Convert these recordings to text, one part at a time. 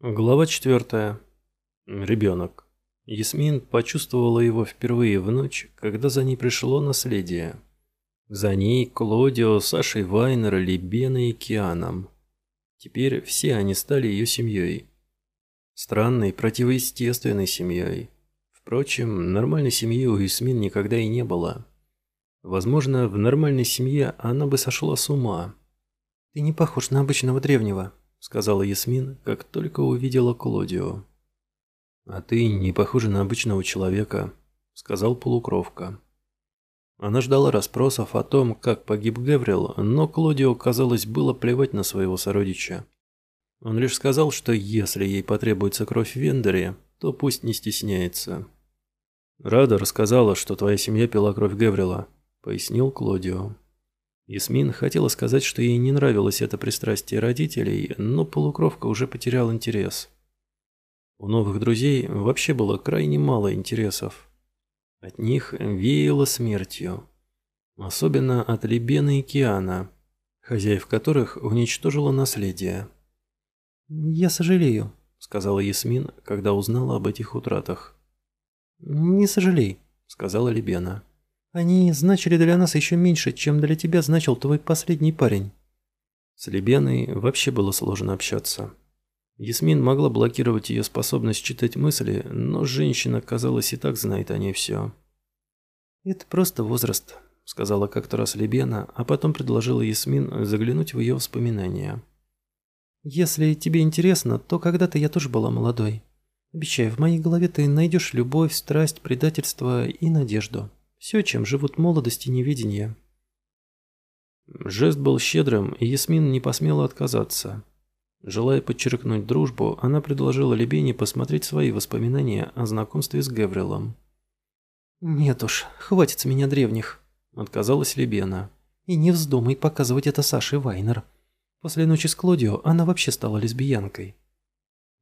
Глава четвертая. Ребенок. Ясмин почувствовала его впервые в ночь, когда за ней пришло наследие. За ней Клодио, Сашей Вайнер, Либеной и Кианом. Теперь все они стали ее семьей. Странной, противоестественной семьей. Впрочем, нормальной семьи у Ясмин никогда и не было. Возможно, в нормальной семье она бы сошла с ума. «Ты не похож на обычного древнего», — сказала Ясмин, как только увидела Клодио. «А ты не похожа на обычного человека», — сказал полукровка. Она ждала расспросов о том, как погиб Гаврил, но Клодио, казалось, было плевать на своего сородича. Он лишь сказал, что если ей потребуется кровь в Вендере, то пусть не стесняется. «Рада рассказала, что твоя семья пила кровь Гаврила», — пояснил Клодио. Ясмин хотела сказать, что ей не нравилось это пристрастие родителей, но полукровка уже потерял интерес. У новых друзей вообще было крайне мало интересов. От них веяло смертью. Особенно от Лебена и Киана, хозяев которых уничтожило наследие. «Я сожалею», — сказала Ясмин, когда узнала об этих утратах. «Не сожалей», — сказала Лебена. Они значили для нас еще меньше, чем для тебя значил твой последний парень. С Лебеной вообще было сложно общаться. Ясмин могла блокировать ее способность читать мысли, но женщина, казалось, и так знает о ней все. «Это просто возраст», — сказала как-то раз Лебена, а потом предложила Ясмин заглянуть в ее воспоминания. «Если тебе интересно, то когда-то я тоже была молодой. Обещаю, в моей голове ты найдешь любовь, страсть, предательство и надежду». Все, чем живут молодость и неведение. Жест был щедрым, и Ясмин не посмела отказаться. Желая подчеркнуть дружбу, она предложила Лебене посмотреть свои воспоминания о знакомстве с Гаврилом. «Нет уж, хватит с меня древних», — отказалась Лебена. «И не вздумай показывать это Саше Вайнер. После ночи с Клодио она вообще стала лесбиянкой».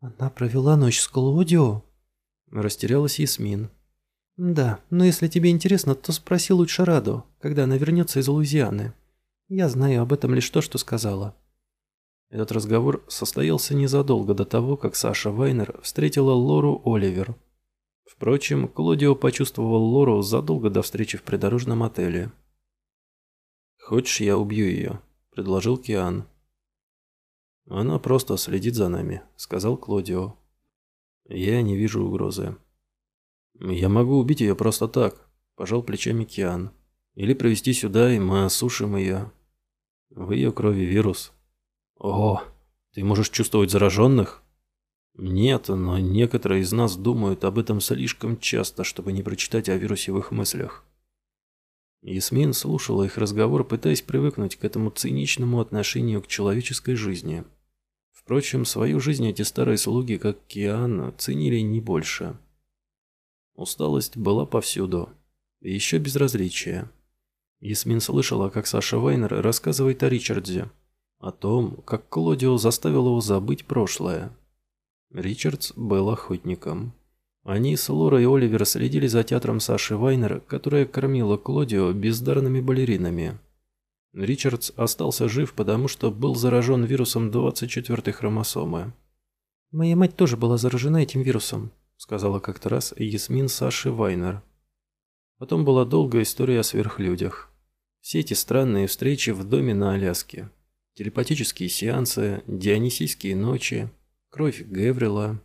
«Она провела ночь с Клодио?» Растерялась Ясмин. «Да, но если тебе интересно, то спроси лучше Раду, когда она вернется из Луизианы. Я знаю об этом лишь то, что сказала». Этот разговор состоялся незадолго до того, как Саша Вайнер встретила Лору Оливер. Впрочем, Клодио почувствовал Лору задолго до встречи в придорожном отеле. «Хочешь, я убью ее?» – предложил Киан. «Она просто следит за нами», – сказал Клодио. «Я не вижу угрозы». «Я могу убить ее просто так», – пожал плечами Киан. «Или привести сюда, и мы осушим ее. В ее крови вирус». «О, ты можешь чувствовать зараженных?» «Нет, но некоторые из нас думают об этом слишком часто, чтобы не прочитать о вирусе в их мыслях». Ясмин слушала их разговор, пытаясь привыкнуть к этому циничному отношению к человеческой жизни. Впрочем, свою жизнь эти старые слуги, как Киан, ценили не больше. Усталость была повсюду. И еще безразличие. Ясмин слышала, как Саша Вайнер рассказывает о Ричардзе. О том, как Клодио заставил его забыть прошлое. Ричардс был охотником. Они с Лорой и Оливер следили за театром Саши Вайнер, которая кормила Клодио бездарными балеринами. Ричардс остался жив, потому что был заражен вирусом 24-й хромосомы. «Моя мать тоже была заражена этим вирусом», сказала как-то раз Ясмин Саши Вайнер. Потом была долгая история о сверхлюдях. Все эти странные встречи в доме на Аляске. Телепатические сеансы, дионисийские ночи, кровь Геврила.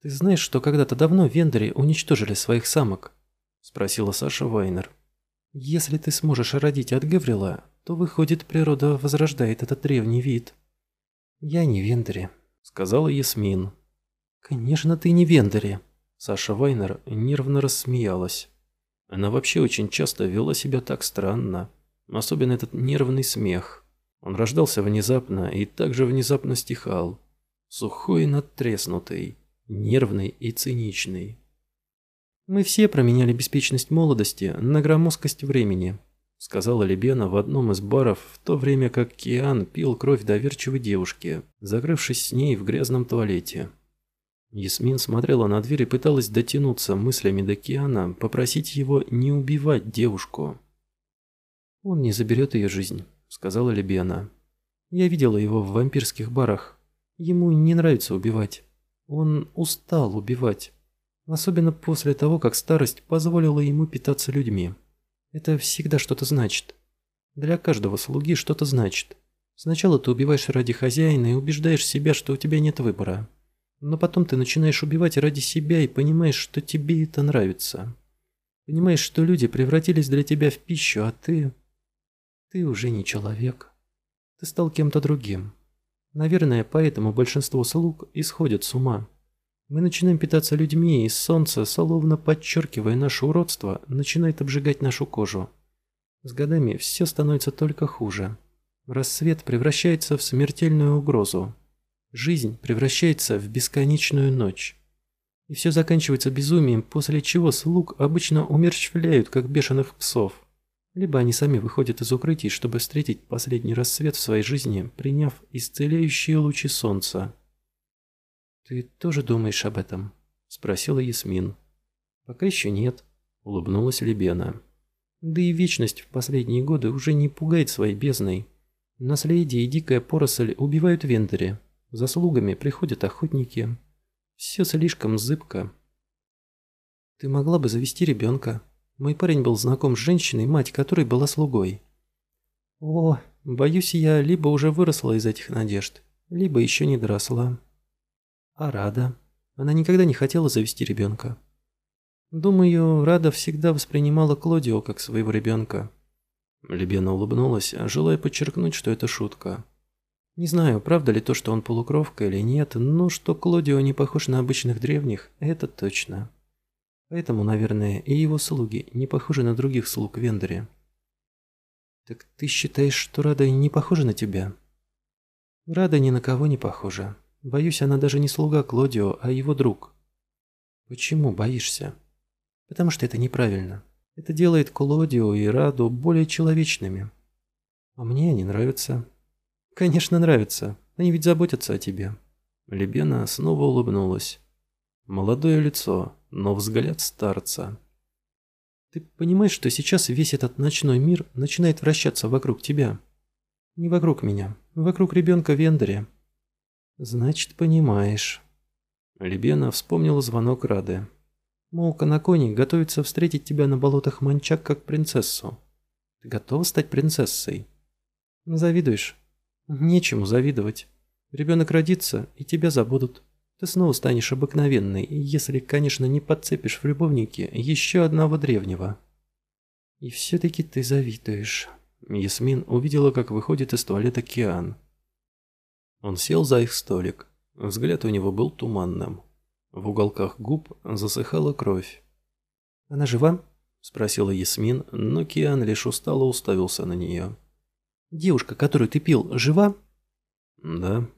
«Ты знаешь, что когда-то давно вендори уничтожили своих самок?» – спросила Саша Вайнер. «Если ты сможешь родить от Геврила, то, выходит, природа возрождает этот древний вид». «Я не вендори», – сказала Ясмин. «Конечно, ты не Вендери!» Саша Вайнер нервно рассмеялась. Она вообще очень часто вела себя так странно. Особенно этот нервный смех. Он рождался внезапно и также внезапно стихал. Сухой и надтреснутый, нервный и циничный. «Мы все променяли беспечность молодости на громоздкость времени», сказала Лебена в одном из баров, в то время как Киан пил кровь доверчивой девушки, закрывшись с ней в грязном туалете. Ясмин смотрела на дверь и пыталась дотянуться мыслями до Киана, попросить его не убивать девушку. «Он не заберет ее жизнь», — сказала Лебена. «Я видела его в вампирских барах. Ему не нравится убивать. Он устал убивать. Особенно после того, как старость позволила ему питаться людьми. Это всегда что-то значит. Для каждого слуги что-то значит. Сначала ты убиваешь ради хозяина и убеждаешь себя, что у тебя нет выбора. Но потом ты начинаешь убивать ради себя и понимаешь, что тебе это нравится. Понимаешь, что люди превратились для тебя в пищу, а ты... Ты уже не человек. Ты стал кем-то другим. Наверное, поэтому большинство слуг исходят с ума. Мы начинаем питаться людьми, и солнце, словно подчеркивая наше уродство, начинает обжигать нашу кожу. С годами все становится только хуже. Рассвет превращается в смертельную угрозу. Жизнь превращается в бесконечную ночь. И все заканчивается безумием, после чего слуг обычно умерщвляют, как бешеных псов. Либо они сами выходят из укрытий, чтобы встретить последний рассвет в своей жизни, приняв исцеляющие лучи солнца. «Ты тоже думаешь об этом?» – спросила Ясмин. «Пока еще нет», – улыбнулась Лебена. «Да и вечность в последние годы уже не пугает своей бездной. Наследие и дикая поросль убивают вендори. За слугами приходят охотники. Все слишком зыбко». «Ты могла бы завести ребенка», мой парень был знаком с женщиной, мать которой была слугой. О, боюсь, я либо уже выросла из этих надежд, либо еще не доросла. А Рада? Она никогда не хотела завести ребенка. Думаю, Рада всегда воспринимала Клодио как своего ребенка. Лебена улыбнулась, желая подчеркнуть, что это шутка. Не знаю, правда ли то, что он полукровка или нет, но что Клодио не похож на обычных древних, это точно. Поэтому, наверное, и его слуги не похожи на других слуг в Вендоре. Так ты считаешь, что Рада не похожа на тебя? Рада ни на кого не похожа. Боюсь, она даже не слуга Клодио, а его друг. Почему боишься? Потому что это неправильно. Это делает Клодио и Раду более человечными. А мне они нравятся. Конечно, нравятся. Они ведь заботятся о тебе. Лебена снова улыбнулась. Молодое лицо, но взгляд старца. Ты понимаешь, что сейчас весь этот ночной мир начинает вращаться вокруг тебя? Не вокруг меня, вокруг ребенка Вендоре. Значит, понимаешь. Лебена вспомнила звонок Рады. Мол, Канакони готовится встретить тебя на болотах Манчак как принцессу. Ты готова стать принцессой? Завидуешь? Нечему завидовать. Ребенок родится, и тебя забудут. Ты снова станешь обыкновенной, если, конечно, не подцепишь в любовнике еще одного древнего. И все-таки ты завидуешь. Ясмин увидела, как выходит из туалета Киан. Он сел за их столик. Взгляд у него был туманным. В уголках губ засыхала кровь. «Она жива?» – спросила Ясмин, но Киан лишь устало уставился на нее. «Девушка, которую ты пил, жива?» «Да»,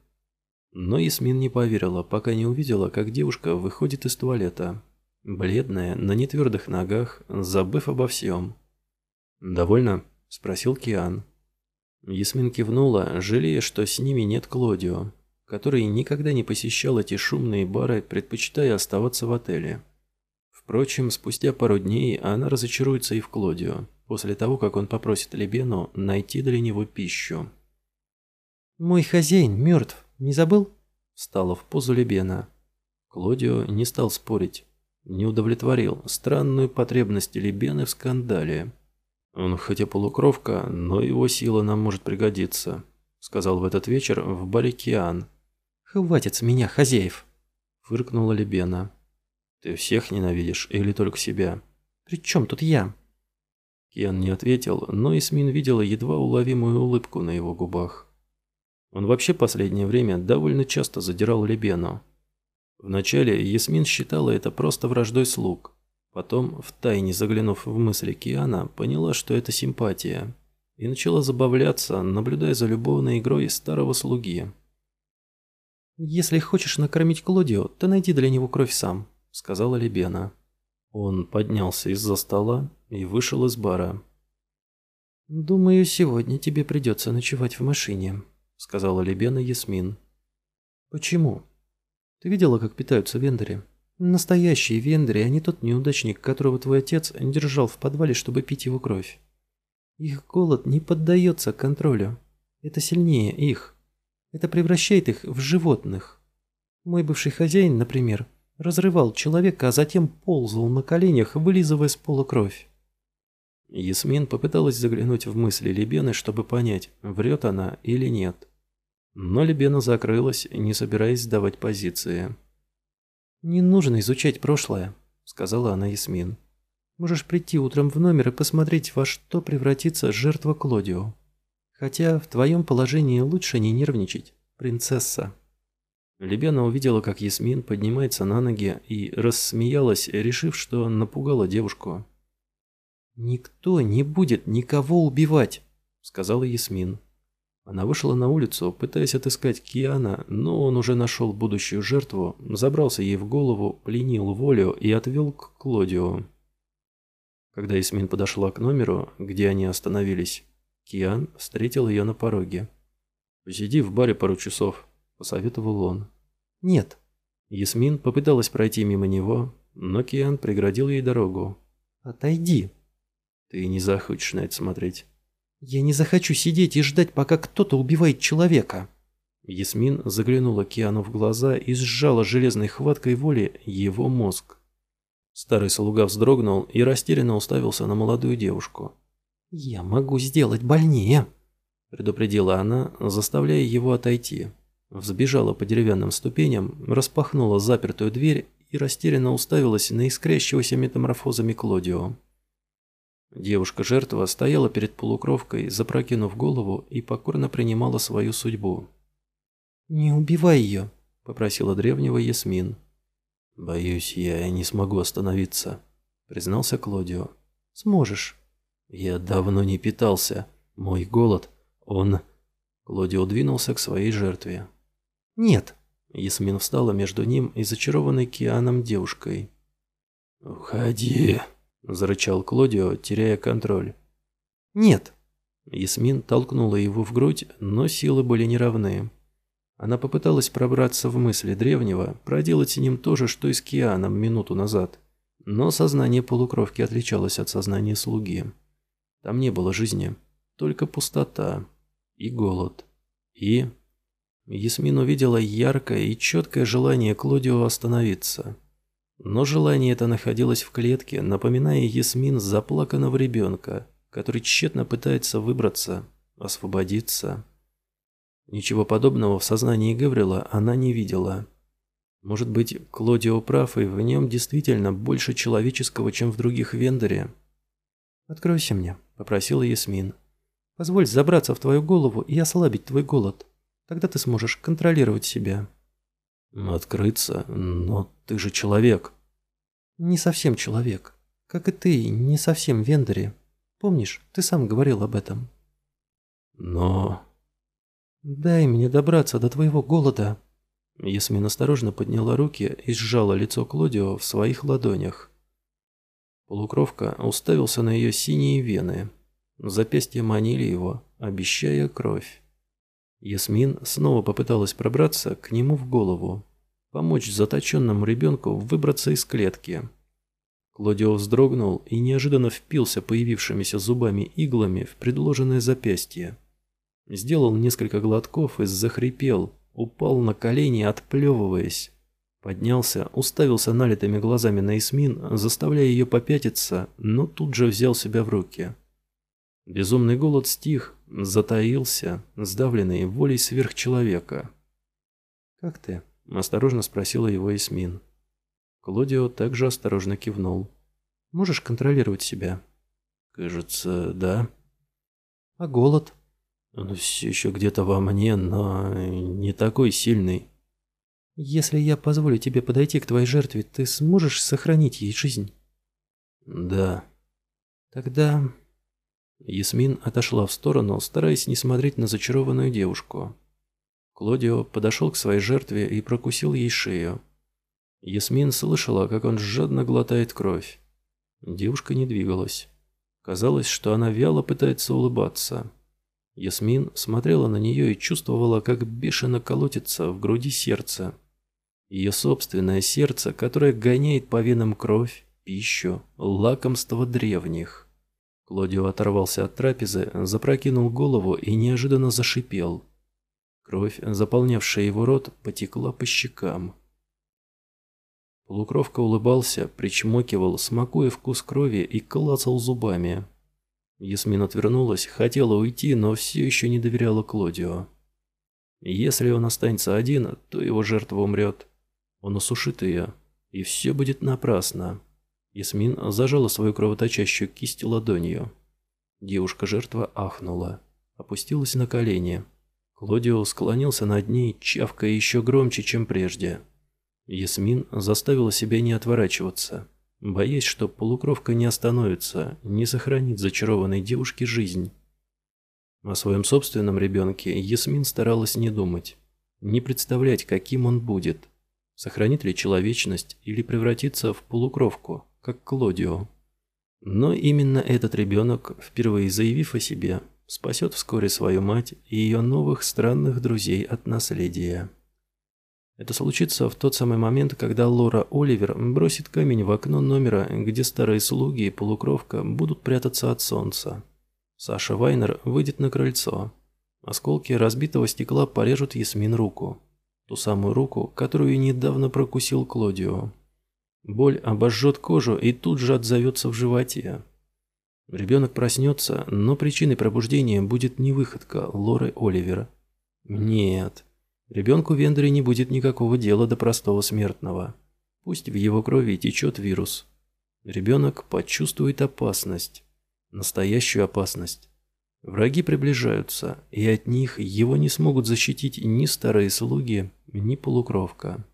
но Ясмин не поверила, пока не увидела, как девушка выходит из туалета. Бледная, на нетвердых ногах, забыв обо всем. «Довольно?» – спросил Киан. Ясмин кивнула, жалея, что с ними нет Клодио, который никогда не посещал эти шумные бары, предпочитая оставаться в отеле. Впрочем, спустя пару дней она разочаруется и в Клодио, после того, как он попросит Лебену найти для него пищу. «Мой хозяин мертв», не забыл?» Встала в позу Лебена. Клодио не стал спорить. Не удовлетворил странную потребность Лебены в скандале. «Он хотя полукровка, но его сила нам может пригодиться», сказал в этот вечер в баре Киан. «Хватит с меня, хозяев!» фыркнула Лебена. «Ты всех ненавидишь или только себя?» «При чем тут я?» Киан не ответил, но Исмин видела едва уловимую улыбку на его губах. Он вообще последнее время довольно часто задирал Лебену. Вначале Ясмин считала это просто враждой слуг. Потом, втайне заглянув в мысли Киана, поняла, что это симпатия. И начала забавляться, наблюдая за любовной игрой старого слуги. «Если хочешь накормить Клодио, то найди для него кровь сам», — сказала Лебена. Он поднялся из-за стола и вышел из бара. «Думаю, сегодня тебе придется ночевать в машине», сказала Лебена Ясмин. Почему? Ты видела, как питаются вендори? Настоящие вендори, а не тот неудачник, которого твой отец держал в подвале, чтобы пить его кровь. Их голод не поддается контролю. Это сильнее их. Это превращает их в животных. Мой бывший хозяин, например, разрывал человека, а затем ползал на коленях, вылизывая с пола кровь. Ясмин попыталась заглянуть в мысли Лебены, чтобы понять, врет она или нет. Но Лебена закрылась, не собираясь сдавать позиции. «Не нужно изучать прошлое», — сказала она Ясмин. «Можешь прийти утром в номер и посмотреть, во что превратится жертва Клодио. Хотя в твоем положении лучше не нервничать, принцесса». Лебена увидела, как Ясмин поднимается на ноги и рассмеялась, решив, что напугала девушку. «Никто не будет никого убивать», — сказала Ясмин. Она вышла на улицу, пытаясь отыскать Киана, но он уже нашел будущую жертву, забрался ей в голову, пленил волю и отвел к Клодио. Когда Ясмин подошла к номеру, где они остановились, Киан встретил ее на пороге. «Посиди в баре пару часов», – посоветовал он. «Нет». Ясмин попыталась пройти мимо него, но Киан преградил ей дорогу. «Отойди». «Ты не захочешь на это смотреть». «Я не захочу сидеть и ждать, пока кто-то убивает человека». Ясмин заглянула Киану в глаза и сжала железной хваткой воли его мозг. Старый слуга вздрогнул и растерянно уставился на молодую девушку. «Я могу сделать больнее», – предупредила она, заставляя его отойти. Взбежала по деревянным ступеням, распахнула запертую дверь и растерянно уставилась на искрящегося метаморфозами Клодио. Девушка-жертва стояла перед полукровкой, запрокинув голову и покорно принимала свою судьбу. «Не убивай ее», – попросила древнего Ясмин. «Боюсь, я не смогу остановиться», – признался Клодио. «Сможешь». «Я давно не питался. Мой голод, он...» Клодио двинулся к своей жертве. «Нет». Ясмин встала между ним и зачарованной Кианом девушкой. «Уходи», – зарычал Клодио, теряя контроль. «Нет». Ясмин толкнула его в грудь, но силы были неравны. Она попыталась пробраться в мысли древнего, проделать с ним то же, что и с Кианом минуту назад. Но сознание полукровки отличалось от сознания слуги. Там не было жизни, только пустота и голод. И... Ясмин увидела яркое и четкое желание Клодио остановиться. Но желание это находилось в клетке, напоминая Ясмин заплаканного ребенка, который тщетно пытается выбраться, освободиться. Ничего подобного в сознании Гаврила она не видела. Может быть, Клодио прав, и в нем действительно больше человеческого, чем в других Вендоре. «Откройся мне», — попросила Ясмин. «Позволь забраться в твою голову и ослабить твой голод. Тогда ты сможешь контролировать себя». «Открыться? Но ты же человек». «Не совсем человек. Как и ты, не совсем Вендори. Помнишь, ты сам говорил об этом». «Но...» «Дай мне добраться до твоего голода». Ясмин осторожно подняла руки и сжала лицо Клодио в своих ладонях. Полукровка уставился на ее синие вены. Запястья манили его, обещая кровь. Ясмин снова попыталась пробраться к нему в голову, помочь заточенному ребенку выбраться из клетки. Клодио вздрогнул и неожиданно впился появившимися зубами иглами в предложенное запястье. Сделал несколько глотков и захрипел, упал на колени, отплевываясь. Поднялся, уставился налитыми глазами на Исмин, заставляя ее попятиться, но тут же взял себя в руки. Безумный голод стих, затаился, сдавленный волей сверхчеловека. «Как ты?» – осторожно спросила его Исмин. Клодио также осторожно кивнул. «Можешь контролировать себя?» «Кажется, да». «А голод?» «Он все еще где-то во мне, но не такой сильный». «Если я позволю тебе подойти к твоей жертве, ты сможешь сохранить ей жизнь?» «Да». «Тогда Ясмин отошла в сторону, стараясь не смотреть на зачарованную девушку. Клодио подошел к своей жертве и прокусил ей шею. Ясмин слышала, как он жадно глотает кровь. Девушка не двигалась. Казалось, что она вяло пытается улыбаться. Ясмин смотрела на нее и чувствовала, как бешено колотится в груди сердце. Ее собственное сердце, которое гоняет по венам кровь, пищу, лакомство древних. Клодио оторвался от трапезы, запрокинул голову и неожиданно зашипел. Кровь, заполнявшая его рот, потекла по щекам. Полукровка улыбался, причмокивал, смакуя вкус крови и клацал зубами. Ясмин отвернулась, хотела уйти, но все еще не доверяла Клодио. Если он останется один, то его жертва умрет. Он усушит ее, и все будет напрасно. Ясмин зажала свою кровоточащую кисть ладонью. Девушка-жертва ахнула, опустилась на колени. Клодио склонился над ней, чавкая еще громче, чем прежде. Ясмин заставила себя не отворачиваться, боясь, что полукровка не остановится, не сохранит зачарованной девушке жизнь. О своем собственном ребенке Ясмин старалась не думать, не представлять, каким он будет, сохранит ли человечность или превратится в полукровку, как Клодио. Но именно этот ребенок, впервые заявив о себе, спасет вскоре свою мать и ее новых странных друзей от наследия. Это случится в тот самый момент, когда Лора Оливер бросит камень в окно номера, где старые слуги и полукровка будут прятаться от солнца. Саша Вайнер выйдет на крыльцо. Осколки разбитого стекла порежут Ясмин руку. Ту самую руку, которую недавно прокусил Клодио. Боль обожжет кожу и тут же отзовется в животе. Ребенок проснется, но причиной пробуждения будет не выходка Лоры Оливера. Нет. Ребенку Вендере не будет никакого дела до простого смертного. Пусть в его крови течет вирус. Ребенок почувствует опасность. Настоящую опасность. Враги приближаются, и от них его не смогут защитить ни старые слуги, ни полукровка.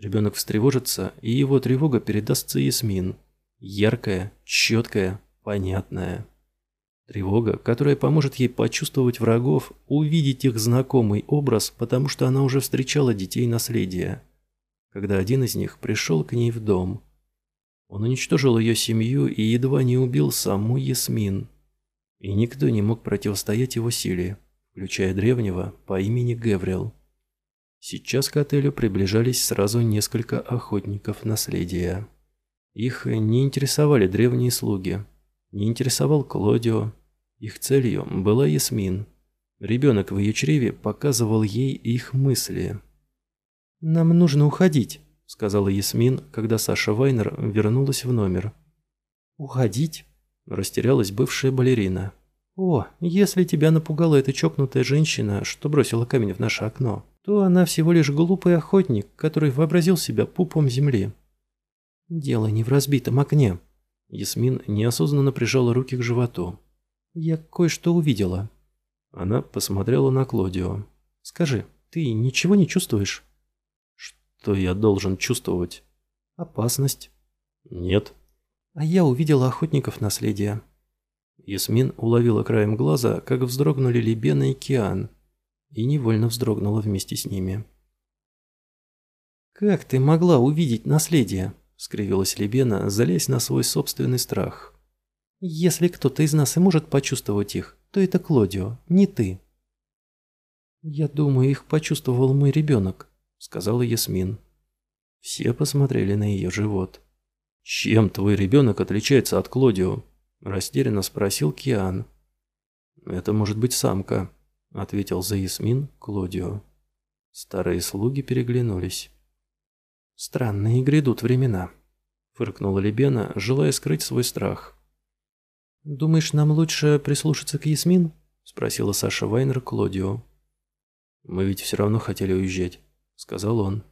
Ребенок встревожится, и его тревога передастся Ясмин. Яркая, четкая, понятная. Тревога, которая поможет ей почувствовать врагов, увидеть их знакомый образ, потому что она уже встречала детей наследия. Когда один из них пришел к ней в дом. Он уничтожил ее семью и едва не убил саму Ясмин. И никто не мог противостоять его силе, включая древнего по имени Геврил. Сейчас к отелю приближались сразу несколько охотников наследия. Их не интересовали древние слуги, не интересовал Клодио, их целью была Ясмин. Ребенок в ее чреве показывал ей их мысли. «Нам нужно уходить», — сказала Ясмин, когда Саша Вайнер вернулась в номер. «Уходить?» — растерялась бывшая балерина. «О, если тебя напугала эта чокнутая женщина, что бросила камень в наше окно, то она всего лишь глупый охотник, который вообразил себя пупом земли». «Дело не в разбитом окне». Ясмин неосознанно прижала руки к животу. «Я кое-что увидела». Она посмотрела на Клодио. «Скажи, ты ничего не чувствуешь?» «Что я должен чувствовать?» «Опасность». «Нет». «А я увидела охотников наследия». Ясмин уловила краем глаза, как вздрогнули Либена и Киан, и невольно вздрогнула вместе с ними. «Как ты могла увидеть наследие?» — скривилась Либена, залясь на свой собственный страх. Если кто-то из нас и может почувствовать их, то это Клодио, не ты. Я думаю, их почувствовал мой ребенок, сказала Ясмин. Все посмотрели на ее живот. Чем твой ребенок отличается от Клодио? Растерянно спросил Киан. Это может быть самка, ответил за Ясмин Клодио. Старые слуги переглянулись. Странные грядут времена, фыркнула Лебена, желая скрыть свой страх. «Думаешь, нам лучше прислушаться к Ясмин?» – спросила Саша Вайнер Клодио. «Мы ведь все равно хотели уезжать», – сказал он.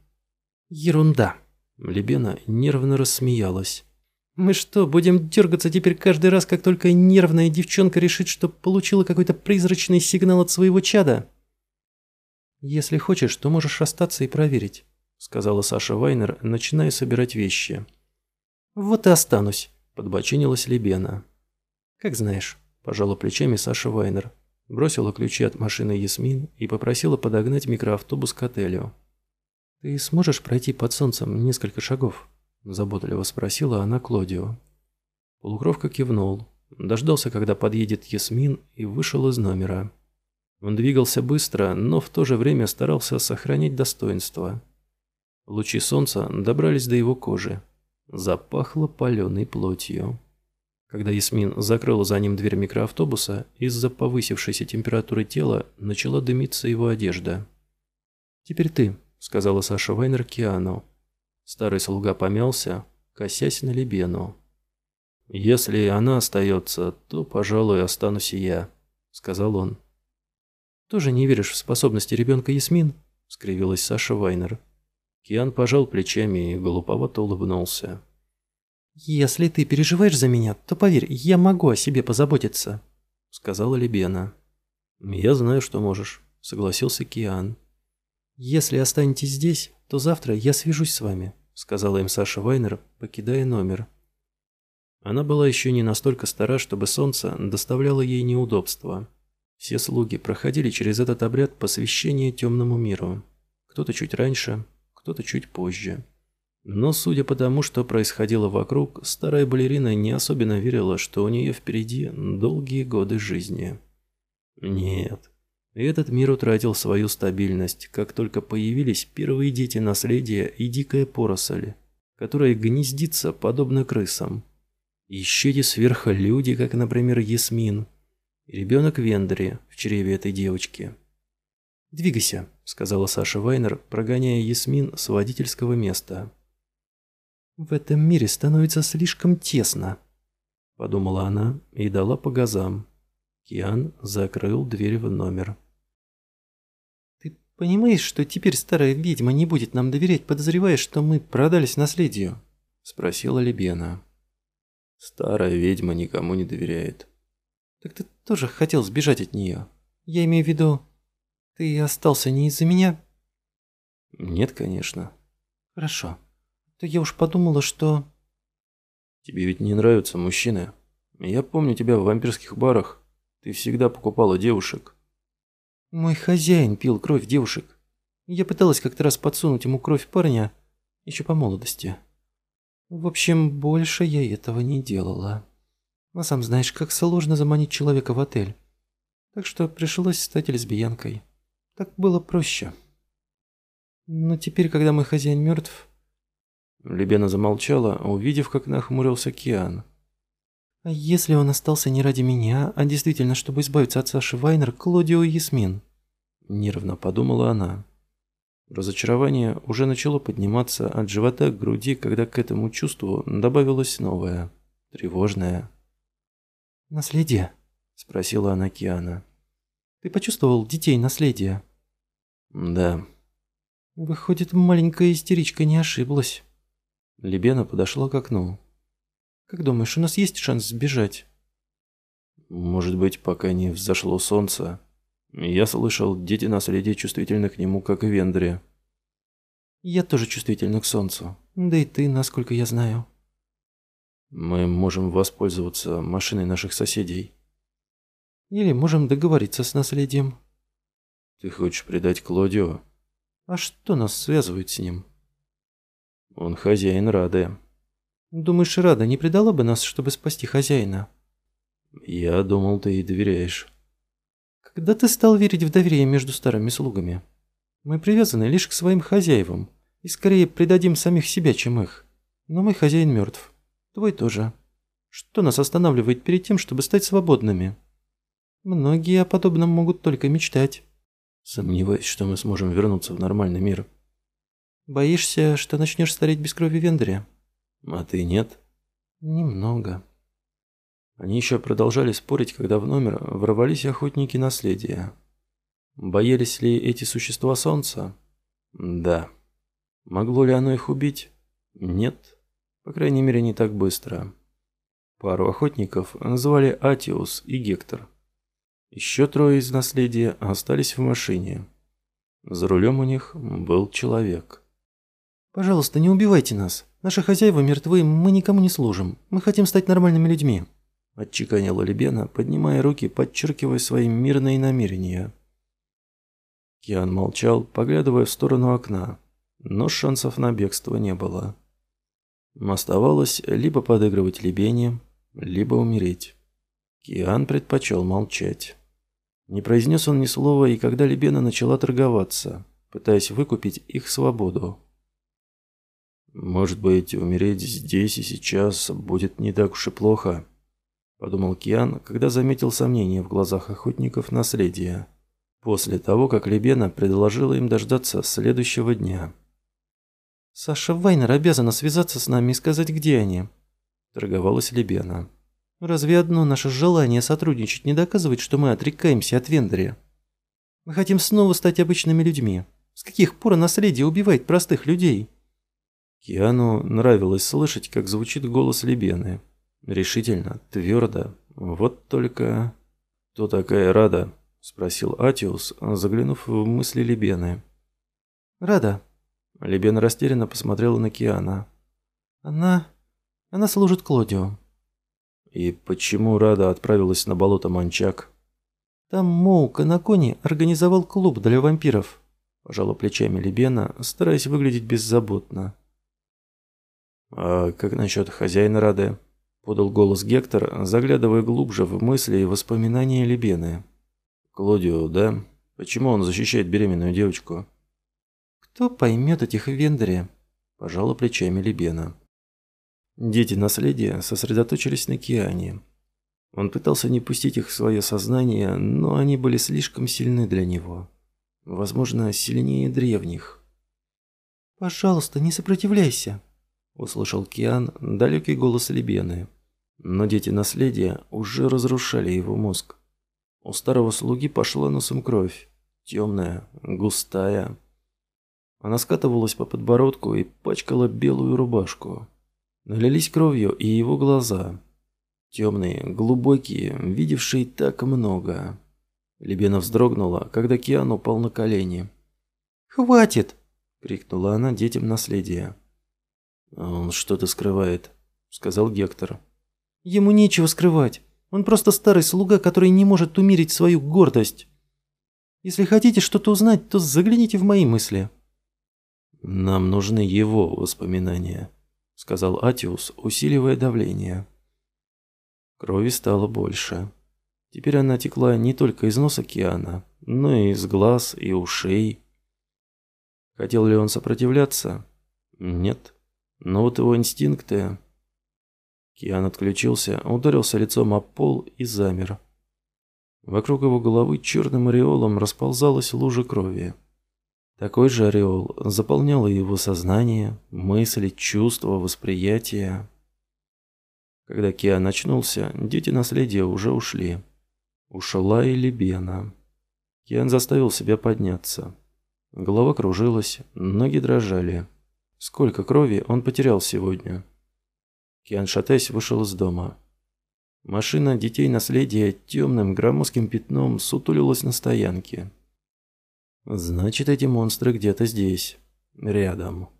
«Ерунда!» – Лебена нервно рассмеялась. «Мы что, будем дергаться теперь каждый раз, как только нервная девчонка решит, что получила какой-то призрачный сигнал от своего чада?» «Если хочешь, то можешь остаться и проверить», – сказала Саша Вайнер, начиная собирать вещи. «Вот и останусь», – подбочинилась Лебена. «Как знаешь», – пожала плечами Саша Вайнер, бросила ключи от машины Ясмин и попросила подогнать микроавтобус к отелю. «Ты сможешь пройти под солнцем несколько шагов?» – заботливо спросила она Клодио. Полукровка кивнул, дождался, когда подъедет Ясмин и вышел из номера. Он двигался быстро, но в то же время старался сохранять достоинство. Лучи солнца добрались до его кожи. Запахло паленой плотью. Когда Ясмин закрыла за ним дверь микроавтобуса, из-за повысившейся температуры тела начала дымиться его одежда. «Теперь ты», — сказала Саша Вайнер Киану. Старый слуга помялся, косясь на Лебену. «Если она остается, то, пожалуй, останусь и я», — сказал он. «Тоже не веришь в способности ребенка Ясмин?» — скривилась Саша Вайнер. Киан пожал плечами и глуповато улыбнулся. «Если ты переживаешь за меня, то поверь, я могу о себе позаботиться», — сказала Лебена. «Я знаю, что можешь», — согласился Киан. «Если останетесь здесь, то завтра я свяжусь с вами», — сказала им Саша Вайнер, покидая номер. Она была еще не настолько стара, чтобы солнце доставляло ей неудобства. Все слуги проходили через этот обряд посвящения темному миру. Кто-то чуть раньше, кто-то чуть позже. Но судя по тому, что происходило вокруг, старая балерина не особенно верила, что у нее впереди долгие годы жизни. Нет, этот мир утратил свою стабильность, как только появились первые дети наследия и дикая поросль, которая гнездится подобно крысам. Еще эти сверхлюди, как, например, Ясмин, и ребенок Вендри в чреве этой девочки. «Двигайся», — сказала Саша Вайнер, прогоняя Ясмин с водительского места. «В этом мире становится слишком тесно», — подумала она и дала по газам. Киан закрыл дверь в номер. «Ты понимаешь, что теперь старая ведьма не будет нам доверять, подозревая, что мы продались наследию?» — спросила Лебена. Старая ведьма никому не доверяет. Так ты тоже хотел сбежать от нее? Я имею в виду, ты остался не из-за меня? Нет, конечно. Хорошо. То я уж подумала, что... Тебе ведь не нравятся мужчины. Я помню тебя в вампирских барах. Ты всегда покупала девушек. Мой хозяин пил кровь девушек. Я пыталась как-то раз подсунуть ему кровь парня, еще по молодости. В общем, больше я этого не делала. А сам знаешь, как сложно заманить человека в отель. Так что пришлось стать лесбиянкой. Так было проще. Но теперь, когда мой хозяин мертв... Лебена замолчала, увидев, как нахмурился Киан. А если он остался не ради меня, а действительно, чтобы избавиться от Саши Вайнер, Клодио и Ясмин? Нервно подумала она. Разочарование уже начало подниматься от живота к груди, когда к этому чувству добавилось новое, тревожное. «Наследие?» – спросила она Киана. «Ты почувствовал детей наследия?» «Да». «Выходит, маленькая истеричка не ошиблась». Лебена подошла к окну. «Как думаешь, у нас есть шанс сбежать?» «Может быть, пока не взошло солнце», я слышал, дети наследия чувствительны к нему, как и вендри. Я тоже чувствительна к солнцу. Да и ты, насколько я знаю. Мы можем воспользоваться машиной наших соседей. Или можем договориться с наследием. Ты хочешь предать Клодио? А что нас связывает с ним? Он хозяин Рады. Думаешь, Рада не предала бы нас, чтобы спасти хозяина? Я думал, ты ей доверяешь. Когда ты стал верить в доверие между старыми слугами? Мы привязаны лишь к своим хозяевам и скорее предадим самих себя, чем их. Но мой хозяин мертв. Твой тоже. Что нас останавливает перед тем, чтобы стать свободными? Многие о подобном могут только мечтать. Сомневаюсь, что мы сможем вернуться в нормальный мир. Боишься, что начнешь стареть без крови Вендри? А ты нет? Немного. Они еще продолжали спорить, когда в номер ворвались охотники наследия. Боялись ли эти существа солнца? Да. Могло ли оно их убить? Нет. По крайней мере, не так быстро. Пару охотников звали Атиус и Гектор. Еще трое из наследия остались в машине. За рулем у них был человек. «Пожалуйста, не убивайте нас. Наши хозяева мертвы, мы никому не служим. Мы хотим стать нормальными людьми», отчеканила Лебена, поднимая руки, подчеркивая свои мирные намерения. Киан молчал, поглядывая в сторону окна, но шансов на бегство не было. Оставалось либо подыгрывать Лебене, либо умереть. Киан предпочел молчать. Не произнес он ни слова, и когда Лебена начала торговаться, пытаясь выкупить их свободу. «Может быть, умереть здесь и сейчас будет не так уж и плохо», подумал Киан, когда заметил сомнение в глазах охотников наследия. После того, как Лебена предложила им дождаться следующего дня. «Саша Вайнер обязана связаться с нами и сказать, где они», – торговалась Лебена. «Разве одно наше желание сотрудничать не доказывает, что мы отрекаемся от Вендери? Мы хотим снова стать обычными людьми. С каких пор наследие убивает простых людей?» Киану нравилось слышать, как звучит голос Лебены. Решительно, твердо. Вот только... «Кто такая Рада?» – спросил Атиус, заглянув в мысли Лебены. «Рада». Лебена растерянно посмотрела на Киана. «Она... она служит Клодио». «И почему Рада отправилась на болото Манчак?» «Там Моу Канакони организовал клуб для вампиров», – пожала плечами Лебена, стараясь выглядеть беззаботно. «А как насчет хозяина Раде?» – подал голос Гектор, заглядывая глубже в мысли и воспоминания Лебены. «Клодио, да? Почему он защищает беременную девочку?» «Кто поймет этих Вендери?» – пожала плечами Лебена. Дети наследия сосредоточились на Киане. Он пытался не пустить их в свое сознание, но они были слишком сильны для него. Возможно, сильнее древних. «Пожалуйста, не сопротивляйся», услышал Киан далекий голос Лебены. Но дети наследия уже разрушали его мозг. У старого слуги пошла носом кровь, темная, густая. Она скатывалась по подбородку и пачкала белую рубашку. Налились кровью и его глаза. Темные, глубокие, видевшие так много. Лебена вздрогнула, когда Киан упал на колени. «Хватит!» — крикнула она детям наследия. «Он что-то скрывает», — сказал Гектор. «Ему нечего скрывать. Он просто старый слуга, который не может умерить свою гордость. Если хотите что-то узнать, то загляните в мои мысли». «Нам нужны его воспоминания», — сказал Атиус, усиливая давление. Крови стало больше. Теперь она текла не только из носа Киана, но и из глаз и ушей. Хотел ли он сопротивляться? Нет. Но вот его инстинкты... Киан отключился, ударился лицом об пол и замер. Вокруг его головы черным ореолом расползалась лужа крови. Такой же ореол заполнял его сознание, мысли, чувства, восприятие. Когда Киан очнулся, дети наследия уже ушли. Ушла и Лебена. Киан заставил себя подняться. Голова кружилась, ноги дрожали. Сколько крови он потерял сегодня? Киан шатаясь вышел из дома. Машина детей наследия темным громоздким пятном сутулилась на стоянке. Значит, эти монстры где-то здесь, рядом.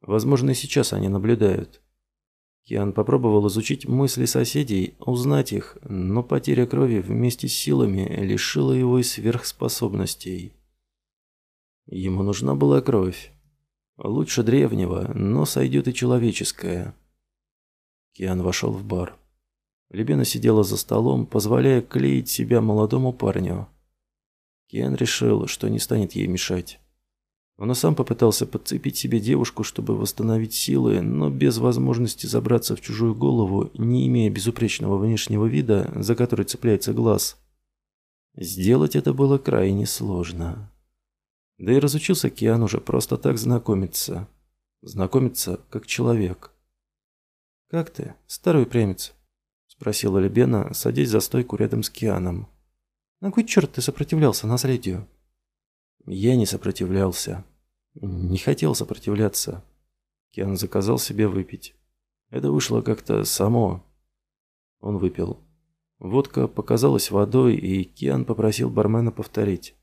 Возможно, и сейчас они наблюдают. Киан попробовал изучить мысли соседей, узнать их, но потеря крови вместе с силами лишила его и сверхспособностей. Ему нужна была кровь. Лучше древнего, но сойдет и человеческое. Киан вошел в бар. Лебена сидела за столом, позволяя клеить себя молодому парню. Киан решил, что не станет ей мешать. Он и сам попытался подцепить себе девушку, чтобы восстановить силы, но без возможности забраться в чужую голову, не имея безупречного внешнего вида, за который цепляется глаз. Сделать это было крайне сложно. Да и разучился Киан уже просто так знакомиться. Знакомиться как человек. «Как ты, старый упрямец?» – спросила Лебена, садясь за стойку рядом с Кианом. «На кой черт ты сопротивлялся наследию?» «Я не сопротивлялся. Не хотел сопротивляться». Киан заказал себе выпить. Это вышло как-то само. Он выпил. Водка показалась водой, и Киан попросил бармена повторить.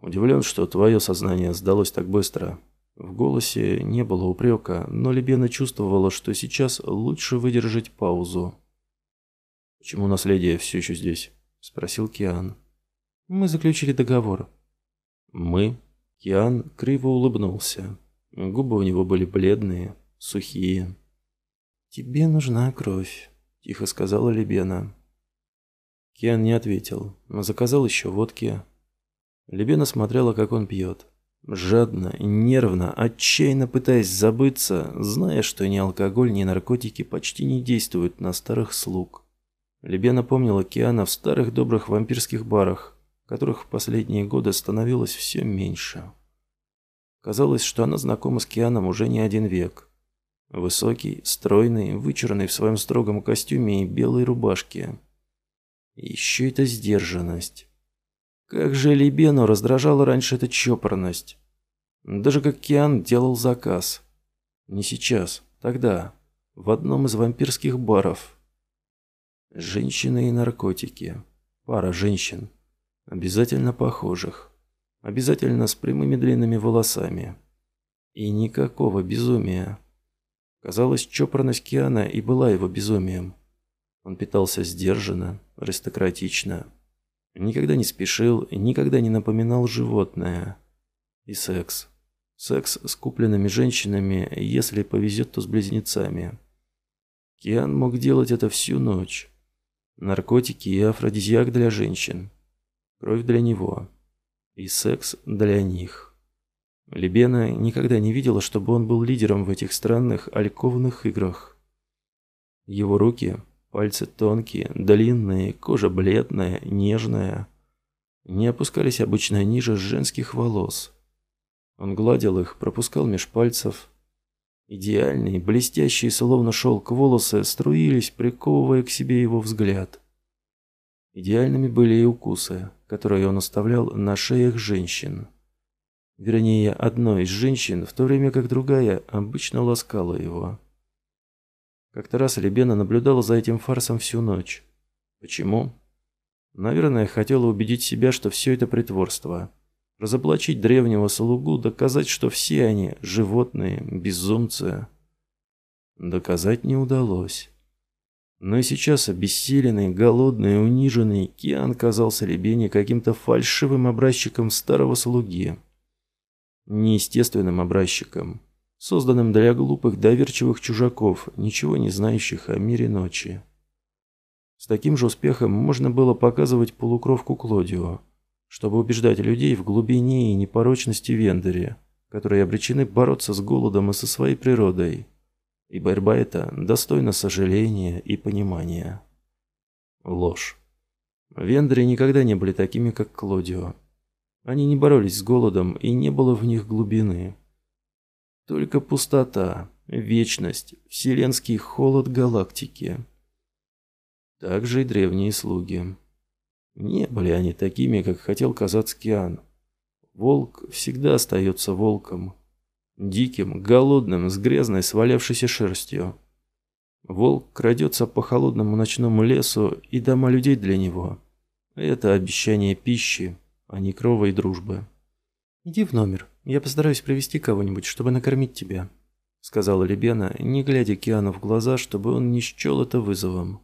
Удивлен, что твое сознание сдалось так быстро. В голосе не было упрека, но Лебена чувствовала, что сейчас лучше выдержать паузу. «Почему наследие все еще здесь?» – спросил Киан. «Мы заключили договор». «Мы?» Киан криво улыбнулся. Губы у него были бледные, сухие. «Тебе нужна кровь», – тихо сказала Лебена. Киан не ответил, но заказал еще водки, Лебена смотрела, как он пьет. Жадно, нервно, отчаянно пытаясь забыться, зная, что ни алкоголь, ни наркотики почти не действуют на старых слуг. Лебена помнила Киана в старых добрых вампирских барах, которых в последние годы становилось все меньше. Казалось, что она знакома с Кианом уже не один век. Высокий, стройный, вычурный в своем строгом костюме и белой рубашке. Еще эта сдержанность. Как же Лебену раздражала раньше эта чопорность. Даже как Киан делал заказ. Не сейчас, тогда, в одном из вампирских баров. Женщины и наркотики. Пара женщин. Обязательно похожих. Обязательно с прямыми длинными волосами. И никакого безумия. Казалось, чопорность Киана и была его безумием. Он питался сдержанно, аристократично. Никогда не спешил, никогда не напоминал животное. И секс. Секс с купленными женщинами, если повезет, то с близнецами. Киан мог делать это всю ночь. Наркотики и афродизиак для женщин. Кровь для него. И секс для них. Лебена никогда не видела, чтобы он был лидером в этих странных альковных играх. Его руки, пальцы тонкие, длинные, кожа бледная, нежная, не опускались обычно ниже женских волос. Он гладил их, пропускал меж пальцев. Идеальные, блестящие, словно шелк волосы, струились, приковывая к себе его взгляд. Идеальными были и укусы, которые он оставлял на шеях женщин. Вернее, одной из женщин, в то время как другая обычно ласкала его. Как-то раз Лебена наблюдала за этим фарсом всю ночь. Почему? Наверное, хотела убедить себя, что все это притворство. Разоблачить древнего слугу, доказать, что все они – животные, безумцы. Доказать не удалось. Но и сейчас обессиленный, голодный, униженный, Киан казался Лебене каким-то фальшивым образчиком старого слуги. Неестественным образчиком, созданным для глупых, доверчивых чужаков, ничего не знающих о мире ночи. С таким же успехом можно было показывать полукровку Клодио чтобы убеждать людей в глубине и непорочности Вендери, которые обречены бороться с голодом и со своей природой. И борьба эта достойна сожаления и понимания. Ложь. Вендри никогда не были такими, как Клодио. Они не боролись с голодом, и не было в них глубины. Только пустота, вечность, вселенский холод галактики. Также и древние слуги. Не были они такими, как хотел казацкий Ан. Волк всегда остается волком. Диким, голодным, с грязной, свалявшейся шерстью. Волк крадется по холодному ночному лесу, и дома людей для него. Это обещание пищи, а не кровой дружбы. «Иди в номер, я постараюсь привести кого-нибудь, чтобы накормить тебя», сказала Лебена, не глядя Киану в глаза, чтобы он не счел это вызовом.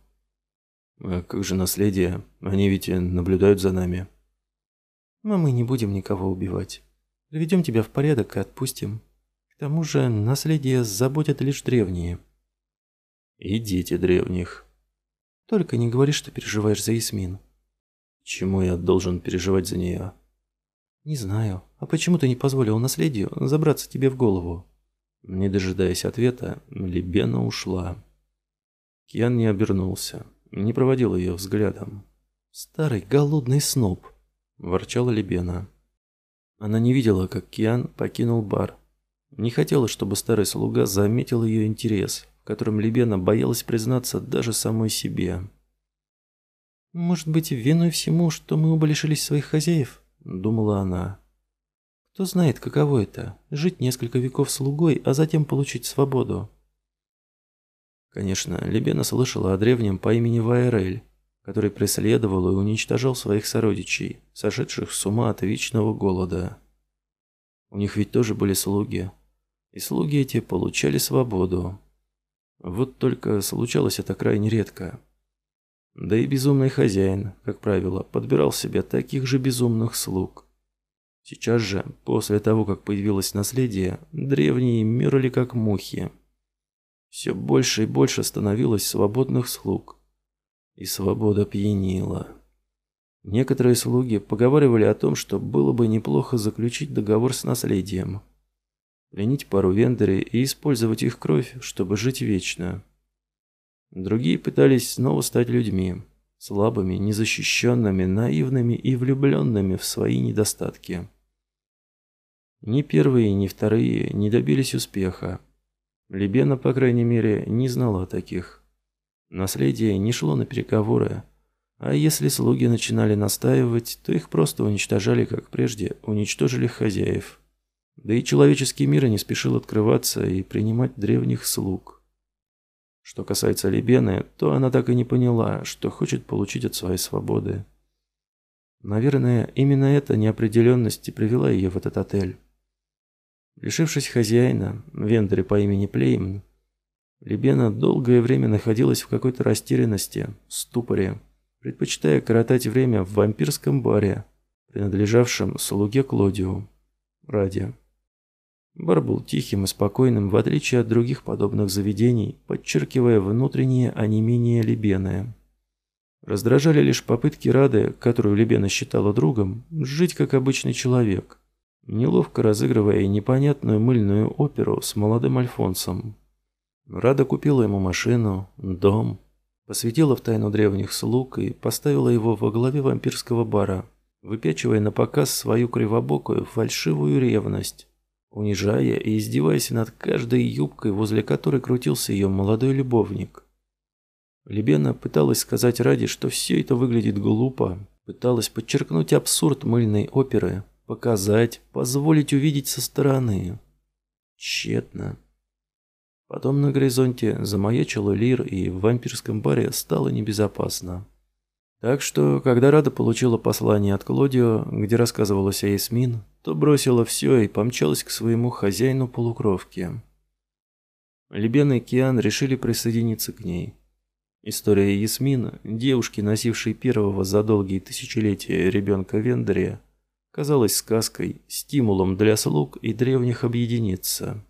А как же наследие? Они ведь наблюдают за нами. Но мы не будем никого убивать. Приведем тебя в порядок и отпустим. К тому же наследие заботят лишь древние. И дети древних. Только не говори, что переживаешь за Ясмин. Чему я должен переживать за нее? Не знаю. А почему ты не позволил наследию забраться тебе в голову? Не дожидаясь ответа, Лебена ушла. Киан не обернулся не проводил ее взглядом. «Старый голодный сноб!» – ворчала Лебена. Она не видела, как Киан покинул бар. Не хотела, чтобы старый слуга заметил ее интерес, в котором Лебена боялась признаться даже самой себе. «Может быть, виной всему, что мы оба лишились своих хозяев?» – думала она. «Кто знает, каково это – жить несколько веков слугой, а затем получить свободу?» Конечно, Лебена слышала о древнем по имени Вайрель, который преследовал и уничтожал своих сородичей, сошедших с ума от вечного голода. У них ведь тоже были слуги, и слуги эти получали свободу. Вот только случалось это крайне редко. Да и безумный хозяин, как правило, подбирал себе таких же безумных слуг. Сейчас же, после того, как появилось наследие, древние мерли как мухи. Все больше и больше становилось свободных слуг. И свобода пьянила. Некоторые слуги поговаривали о том, что было бы неплохо заключить договор с наследием. Пленить пару вендорей и использовать их кровь, чтобы жить вечно. Другие пытались снова стать людьми. слабыми, незащищенными, наивными и влюбленными в свои недостатки. Ни первые, ни вторые не добились успеха. Лебена, по крайней мере, не знала таких. Наследие не шло на переговоры, а если слуги начинали настаивать, то их просто уничтожали, как прежде уничтожили хозяев. Да и человеческий мир не спешил открываться и принимать древних слуг. Что касается Лебены, то она так и не поняла, что хочет получить от своей свободы. Наверное, именно эта неопределенность и привела ее в этот отель. Лишившись хозяина, вендоре по имени Плейм, Лебена долгое время находилась в какой-то растерянности, ступоре, предпочитая коротать время в вампирском баре, принадлежавшем слуге Клодио, ради. Бар был тихим и спокойным, в отличие от других подобных заведений, подчеркивая внутреннее онемение Лебены. Раздражали лишь попытки Рады, которую Лебена считала другом, жить как обычный человек, неловко разыгрывая непонятную мыльную оперу с молодым Альфонсом. Рада купила ему машину, дом, посвятила в тайну древних слуг и поставила его во главе вампирского бара, выпячивая на показ свою кривобокую фальшивую ревность унижая и издеваясь над каждой юбкой, возле которой крутился ее молодой любовник. Лебена пыталась сказать Ради, что все это выглядит глупо, пыталась подчеркнуть абсурд мыльной оперы, показать, позволить увидеть со стороны. Тщетно. Потом на горизонте замаячил Лир, и в вампирском баре стало небезопасно. Так что, когда Рада получила послание от Клодио, где рассказывалось о Ясмин, то бросила все и помчалась к своему хозяину полукровки. Лебена и Киан решили присоединиться к ней. История Ясмина, девушки, носившей первого за долгие тысячелетия ребенка Вендерия, казалась сказкой, стимулом для слуг и древних объединиться.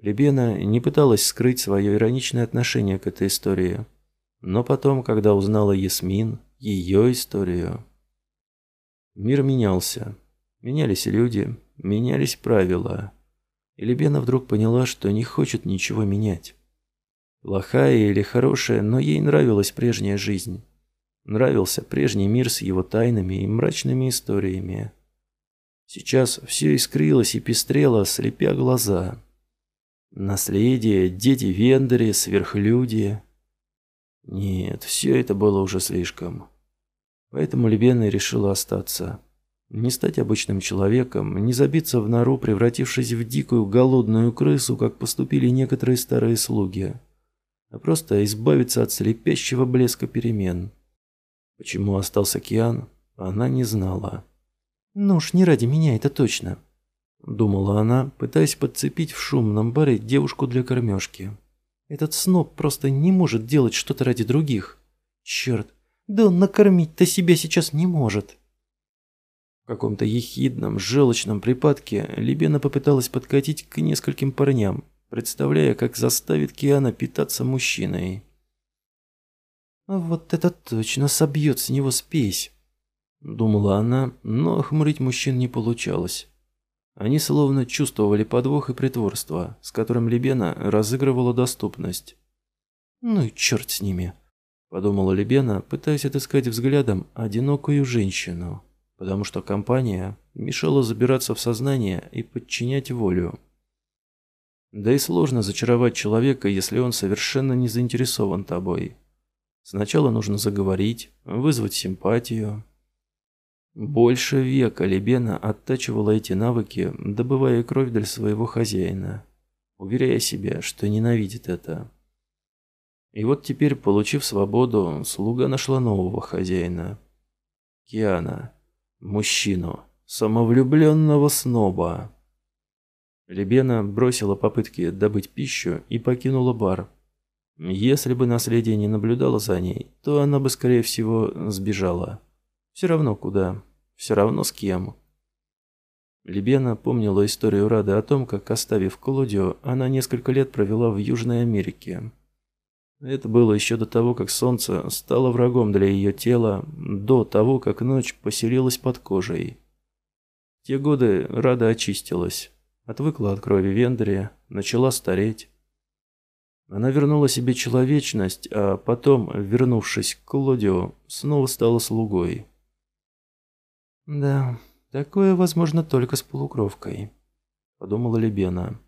Лебена не пыталась скрыть свое ироничное отношение к этой истории – но потом, когда узнала Ясмин, ее историю... Мир менялся. Менялись люди, менялись правила. И Лебена вдруг поняла, что не хочет ничего менять. Плохая или хорошая, но ей нравилась прежняя жизнь. Нравился прежний мир с его тайнами и мрачными историями. Сейчас все искрилось и пестрело, слепя глаза. Наследие, дети Вендери, сверхлюди. Нет, все это было уже слишком. Поэтому Лебена решила остаться. Не стать обычным человеком, не забиться в нору, превратившись в дикую голодную крысу, как поступили некоторые старые слуги, а просто избавиться от слепящего блеска перемен. Почему остался Киан, она не знала. «Ну уж не ради меня, это точно», — думала она, пытаясь подцепить в шумном баре девушку для кормежки. Этот сноб просто не может делать что-то ради других. Черт, да он накормить-то себя сейчас не может. В каком-то ехидном, желчном припадке Либена попыталась подкатить к нескольким парням, представляя, как заставит Киана питаться мужчиной. «А вот это точно собьет с него спесь», — думала она, но охмурить мужчин не получалось. Они словно чувствовали подвох и притворство, с которым Лебена разыгрывала доступность. «Ну и черт с ними», – подумала Лебена, пытаясь отыскать взглядом одинокую женщину, потому что компания мешала забираться в сознание и подчинять волю. Да и сложно зачаровать человека, если он совершенно не заинтересован тобой. Сначала нужно заговорить, вызвать симпатию, больше века Лебена оттачивала эти навыки, добывая кровь для своего хозяина, уверяя себя, что ненавидит это. И вот теперь, получив свободу, слуга нашла нового хозяина. Киана. Мужчину. Самовлюбленного сноба. Лебена бросила попытки добыть пищу и покинула бар. Если бы наследие не наблюдало за ней, то она бы, скорее всего, сбежала. Все равно куда, все равно с кем. Лебена помнила историю Рады о том, как, оставив Клодио, она несколько лет провела в Южной Америке. Это было еще до того, как солнце стало врагом для ее тела, до того, как ночь поселилась под кожей. В те годы Рада очистилась, отвыкла от крови Вендрия, начала стареть. Она вернула себе человечность, а потом, вернувшись к Клодио, снова стала слугой. «Да, такое возможно только с полукровкой», — подумала Лебена.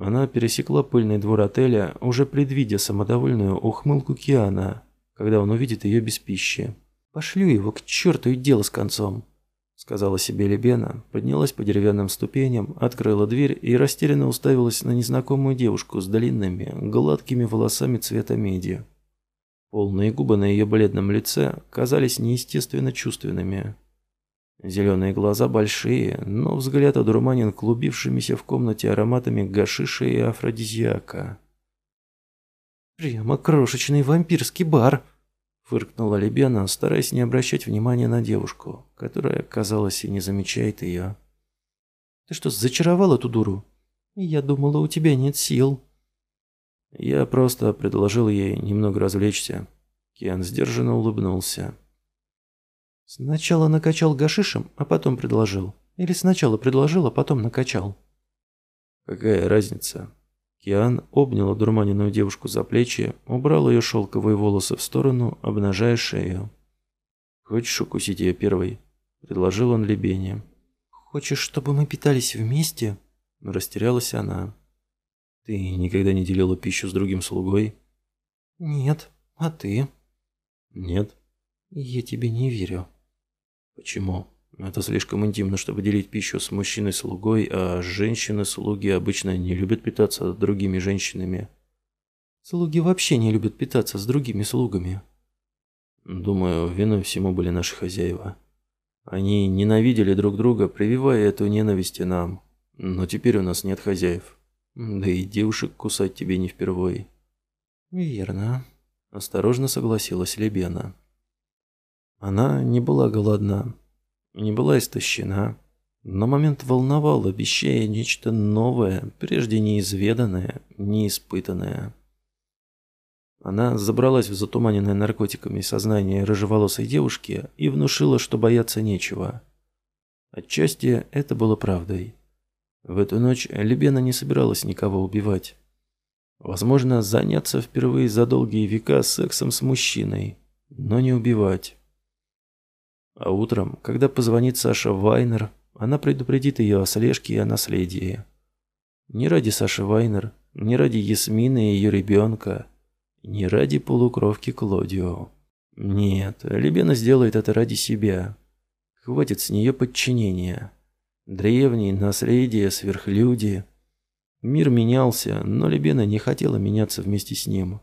Она пересекла пыльный двор отеля, уже предвидя самодовольную ухмылку Киана, когда он увидит ее без пищи. «Пошлю его к черту и дело с концом», — сказала себе Лебена, поднялась по деревянным ступеням, открыла дверь и растерянно уставилась на незнакомую девушку с длинными, гладкими волосами цвета меди. Полные губы на ее бледном лице казались неестественно чувственными. Зеленые глаза большие, но взгляд одурманен клубившимися в комнате ароматами гашиша и афродизиака. «Прямо крошечный вампирский бар!» — фыркнула Лебена, стараясь не обращать внимания на девушку, которая, казалось, и не замечает ее. «Ты что, зачаровал эту дуру? Я думала, у тебя нет сил». Я просто предложил ей немного развлечься. Киан сдержанно улыбнулся. Сначала накачал гашишем, а потом предложил. Или сначала предложил, а потом накачал. Какая разница? Киан обнял одурманенную девушку за плечи, убрал ее шелковые волосы в сторону, обнажая шею. «Хочешь укусить ее первой?» – предложил он Лебене. «Хочешь, чтобы мы питались вместе?» – растерялась она. «Ты никогда не делила пищу с другим слугой?» «Нет. А ты?» «Нет». «Я тебе не верю». Почему? Это слишком интимно, чтобы делить пищу с мужчиной-слугой, а женщины-слуги обычно не любят питаться другими женщинами. Слуги вообще не любят питаться с другими слугами. Думаю, виной всему были наши хозяева. Они ненавидели друг друга, прививая эту ненависть и нам. Но теперь у нас нет хозяев. Да и девушек кусать тебе не впервой. Верно. Осторожно согласилась Лебена. Она не была голодна, не была истощена, но момент волновал, обещая нечто новое, прежде неизведанное, неиспытанное. Она забралась в затуманенное наркотиками сознание рыжеволосой девушки и внушила, что бояться нечего. Отчасти это было правдой. В эту ночь Лебена не собиралась никого убивать. Возможно, заняться впервые за долгие века сексом с мужчиной, но не убивать. А утром, когда позвонит Саша Вайнер, она предупредит ее о слежке и о наследии. Не ради Саши Вайнер, не ради Ясмины и ее ребенка, не ради полукровки Клодио. Нет, Лебена сделает это ради себя. Хватит с нее подчинения. Древние, наследие, сверхлюди. Мир менялся, но Лебена не хотела меняться вместе с ним.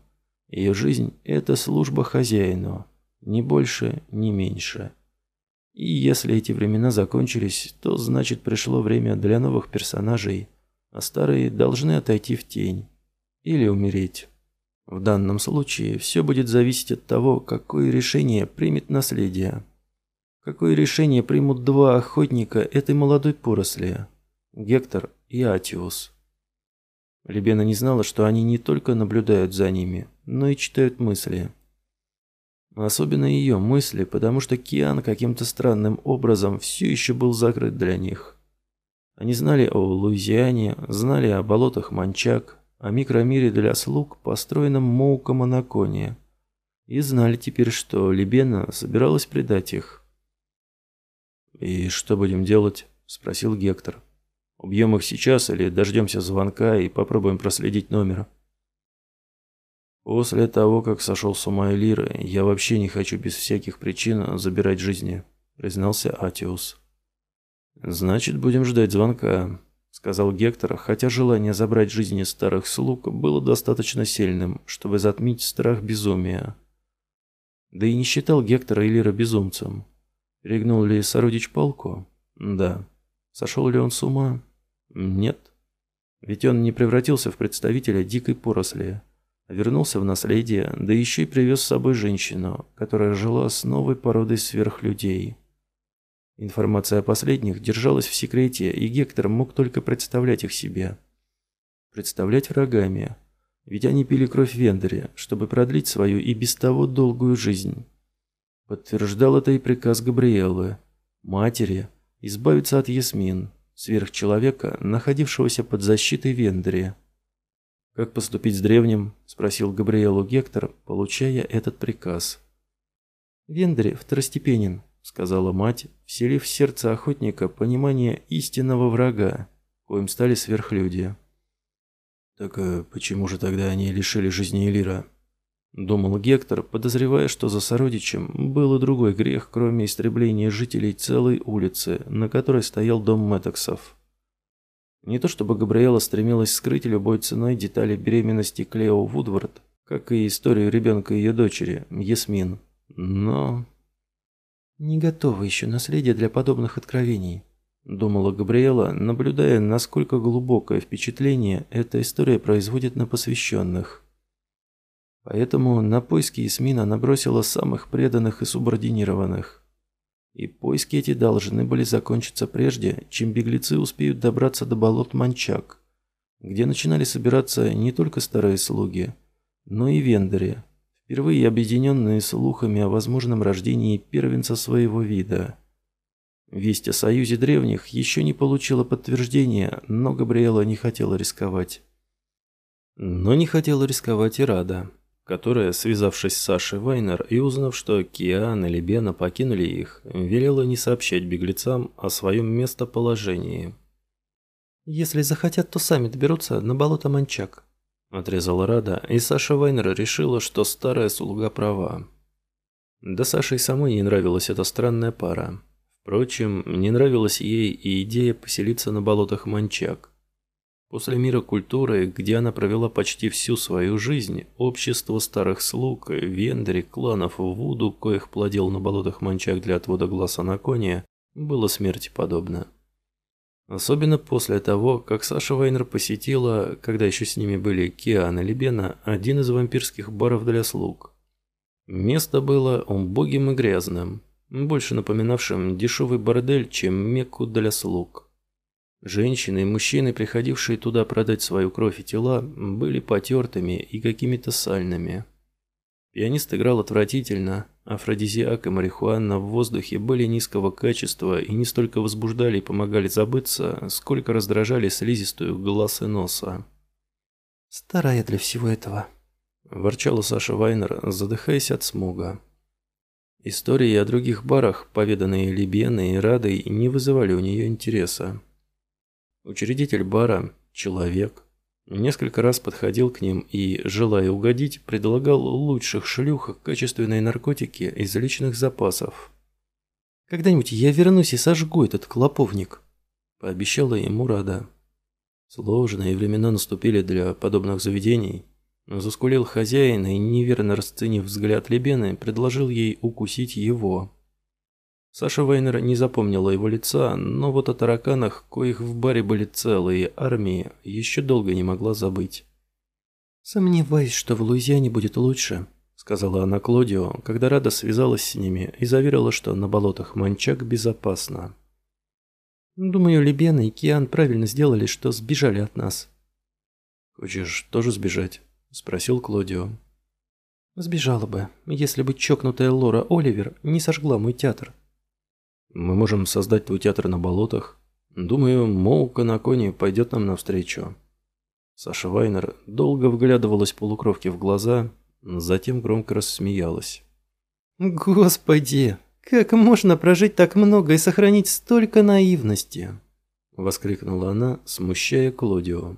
Ее жизнь – это служба хозяину. Ни больше, ни меньше. И если эти времена закончились, то значит пришло время для новых персонажей, а старые должны отойти в тень или умереть. В данном случае все будет зависеть от того, какое решение примет наследие. Какое решение примут два охотника этой молодой поросли – Гектор и Атиус. Лебена не знала, что они не только наблюдают за ними, но и читают мысли – Особенно ее мысли, потому что Киан каким-то странным образом все еще был закрыт для них. Они знали о Луизиане, знали о болотах Манчак, о микромире для слуг, построенном Моуком Анаконе, и знали теперь, что Либена собиралась предать их. «И что будем делать?» – спросил Гектор. «Убьем их сейчас или дождемся звонка и попробуем проследить номер?» После того, как сошел с ума Элиры, я вообще не хочу без всяких причин забирать жизни, признался Атиус. Значит, будем ждать звонка, сказал Гектор, хотя желание забрать жизни старых слуг было достаточно сильным, чтобы затмить страх безумия. Да и не считал Гектора Элира безумцем. Перегнул ли сородич палку? Да. Сошел ли он с ума? Нет. Ведь он не превратился в представителя дикой поросли. Вернулся в наследие, да еще и привез с собой женщину, которая жила с новой породой сверхлюдей. Информация о последних держалась в секрете, и Гектор мог только представлять их себе. Представлять врагами, ведь они пили кровь Вендере, чтобы продлить свою и без того долгую жизнь. Подтверждал это и приказ Габриэлы, матери, избавиться от Ясмин, сверхчеловека, находившегося под защитой Вендере. «Как поступить с древним?» – спросил Габриэлу Гектор, получая этот приказ. «Вендри второстепенен», – сказала мать, вселив в сердце охотника понимание истинного врага, коим стали сверхлюди. «Так э, почему же тогда они лишили жизни Элира?» Думал Гектор, подозревая, что за сородичем был и другой грех, кроме истребления жителей целой улицы, на которой стоял дом Мэттоксов. Не то чтобы Габриэла стремилась скрыть любой ценой детали беременности Клео Вудвард, как и историю ребенка ее дочери, Ясмин, но... «Не готово еще наследие для подобных откровений», – думала Габриэла, наблюдая, насколько глубокое впечатление эта история производит на посвященных. Поэтому на поиски Ясмина набросила самых преданных и субординированных. И поиски эти должны были закончиться прежде, чем беглецы успеют добраться до болот Манчак, где начинали собираться не только старые слуги, но и вендори, впервые объединенные слухами о возможном рождении первенца своего вида. Весть о союзе древних еще не получила подтверждения, но Габриэла не хотела рисковать. Но не хотела рисковать и Рада которая, связавшись с Сашей Вайнер и узнав, что Киан и Лебена покинули их, велела не сообщать беглецам о своем местоположении. «Если захотят, то сами доберутся на болото Манчак», – отрезала Рада, и Саша Вайнер решила, что старая слуга права. Да Саше самой не нравилась эта странная пара. Впрочем, не нравилась ей и идея поселиться на болотах Манчак. После мира культуры, где она провела почти всю свою жизнь, общество старых слуг, вендри, кланов Вуду, коих плодил на болотах манчак для отвода глаз Анакония, было смерти подобно. Особенно после того, как Саша Вайнер посетила, когда еще с ними были Киан и Лебена, один из вампирских баров для слуг. Место было убогим и грязным, больше напоминавшим дешевый бордель, чем мекку для слуг. Женщины и мужчины, приходившие туда продать свою кровь и тела, были потертыми и какими-то сальными. Пианист играл отвратительно, афродизиак и марихуана в воздухе были низкого качества и не столько возбуждали и помогали забыться, сколько раздражали слизистую глаз и носа. «Старая для всего этого», – ворчала Саша Вайнер, задыхаясь от смога. Истории о других барах, поведанные Либеной и Радой, не вызывали у нее интереса. Учредитель бара, человек, несколько раз подходил к ним и, желая угодить, предлагал лучших шлюх качественные наркотики из личных запасов. «Когда-нибудь я вернусь и сожгу этот клоповник», – пообещала ему Рада. Сложные времена наступили для подобных заведений. Заскулил хозяин и, неверно расценив взгляд Лебены, предложил ей укусить его. Саша Вейнер не запомнила его лица, но вот о тараканах, коих в баре были целые армии, еще долго не могла забыть. «Сомневаюсь, что в Луизиане будет лучше», — сказала она Клодио, когда Рада связалась с ними и заверила, что на болотах Манчак безопасно. «Думаю, Лебена и Киан правильно сделали, что сбежали от нас». «Хочешь тоже сбежать?» — спросил Клодио. «Сбежала бы, если бы чокнутая Лора Оливер не сожгла мой театр», мы можем создать твой театр на болотах. Думаю, Моука на коне пойдет нам навстречу. Саша Вайнер долго вглядывалась полукровке в глаза, затем громко рассмеялась. «Господи, как можно прожить так много и сохранить столько наивности?» Воскликнула она, смущая Клодио.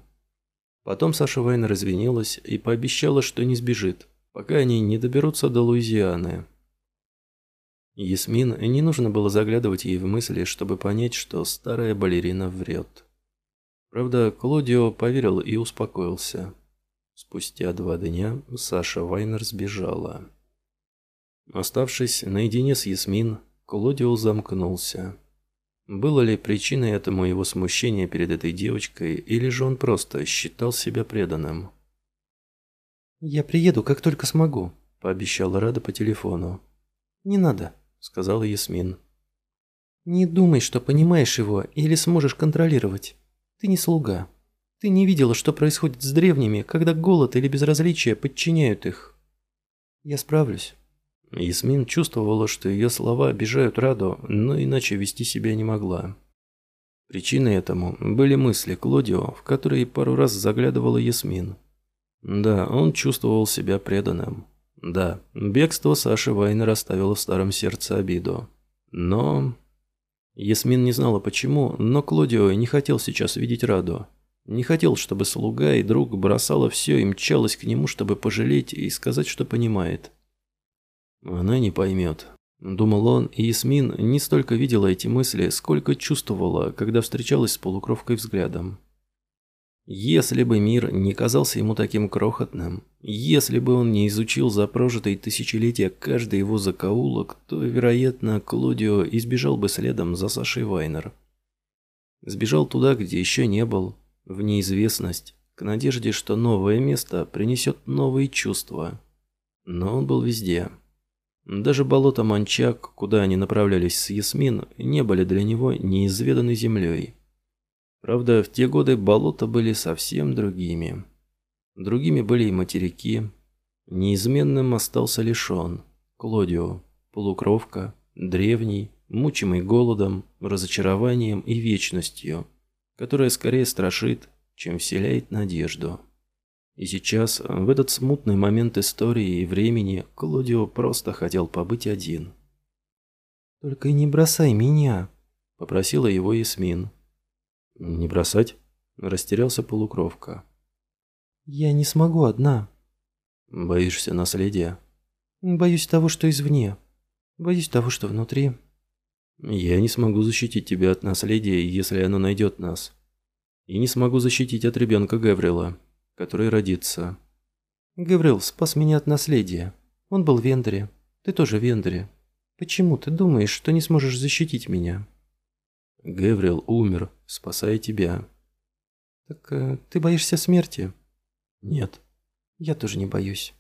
Потом Саша Вайнер извинилась и пообещала, что не сбежит, пока они не доберутся до Луизианы. Ясмин не нужно было заглядывать ей в мысли, чтобы понять, что старая балерина врет. Правда, Клодио поверил и успокоился. Спустя два дня Саша Вайнер сбежала. Оставшись наедине с Ясмин, Клодио замкнулся. Было ли причиной этому его смущение перед этой девочкой, или же он просто считал себя преданным? «Я приеду, как только смогу», – пообещала Рада по телефону. «Не надо», сказала Ясмин. «Не думай, что понимаешь его или сможешь контролировать. Ты не слуга. Ты не видела, что происходит с древними, когда голод или безразличие подчиняют их. Я справлюсь». Ясмин чувствовала, что ее слова обижают Раду, но иначе вести себя не могла. Причиной этому были мысли Клодио, в которые пару раз заглядывала Ясмин. Да, он чувствовал себя преданным. Да, бегство Саши Вайнера оставило в старом сердце обиду. Но... Ясмин не знала почему, но Клодио не хотел сейчас видеть Раду. Не хотел, чтобы слуга и друг бросала все и мчалась к нему, чтобы пожалеть и сказать, что понимает. Она не поймет. Думал он, и Ясмин не столько видела эти мысли, сколько чувствовала, когда встречалась с полукровкой взглядом. Если бы мир не казался ему таким крохотным, если бы он не изучил за прожитые тысячелетия каждый его закоулок, то, вероятно, Клодио избежал бы следом за Сашей Вайнер. Сбежал туда, где еще не был, в неизвестность, к надежде, что новое место принесет новые чувства. Но он был везде. Даже болото Манчак, куда они направлялись с Ясмин, не были для него неизведанной землей. Правда, в те годы болота были совсем другими. Другими были и материки. Неизменным остался лишь он, Клодио, полукровка, древний, мучимый голодом, разочарованием и вечностью, которая скорее страшит, чем вселяет надежду. И сейчас, в этот смутный момент истории и времени, Клодио просто хотел побыть один. «Только не бросай меня», — попросила его Ясмин. «Не бросать?» – растерялся полукровка. «Я не смогу одна». «Боишься наследия?» «Боюсь того, что извне. Боюсь того, что внутри». «Я не смогу защитить тебя от наследия, если оно найдет нас. И не смогу защитить от ребенка Гаврила, который родится». «Гаврил спас меня от наследия. Он был в Вендере. Ты тоже в Вендере. Почему ты думаешь, что не сможешь защитить меня?» Геврил умер, спасая тебя. Так э, ты боишься смерти? Нет. Я тоже не боюсь.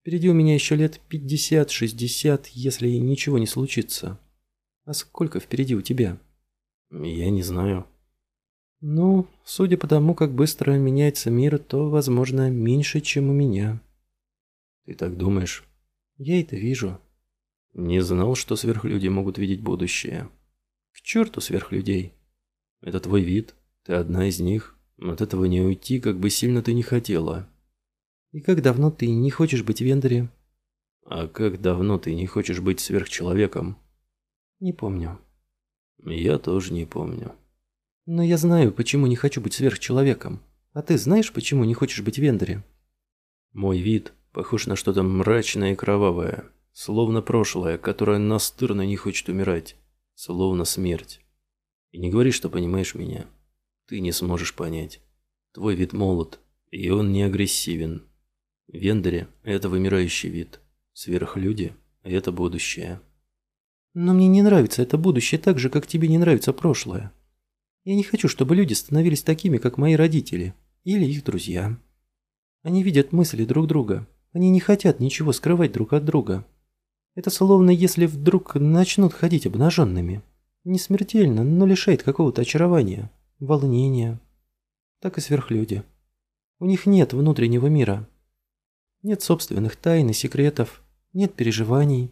Впереди у меня еще лет пятьдесят-шестьдесят, если ничего не случится. А сколько впереди у тебя? Я не знаю. Ну, судя по тому, как быстро меняется мир, то, возможно, меньше, чем у меня. Ты так думаешь? Я это вижу. Не знал, что сверхлюди могут видеть будущее. К черту сверхлюдей. Это твой вид, ты одна из них. От этого не уйти, как бы сильно ты не хотела. И как давно ты не хочешь быть в Вендоре? А как давно ты не хочешь быть сверхчеловеком? Не помню. Я тоже не помню. Но я знаю, почему не хочу быть сверхчеловеком. А ты знаешь, почему не хочешь быть в Вендоре? Мой вид похож на что-то мрачное и кровавое, словно прошлое, которое настырно не хочет умирать словно смерть. И не говори, что понимаешь меня. Ты не сможешь понять. Твой вид молод, и он не агрессивен. Вендоре – это вымирающий вид. Сверхлюди – это будущее. Но мне не нравится это будущее так же, как тебе не нравится прошлое. Я не хочу, чтобы люди становились такими, как мои родители или их друзья. Они видят мысли друг друга. Они не хотят ничего скрывать друг от друга. Это словно если вдруг начнут ходить обнаженными. Не смертельно, но лишает какого-то очарования, волнения. Так и сверхлюди. У них нет внутреннего мира. Нет собственных тайн и секретов, нет переживаний.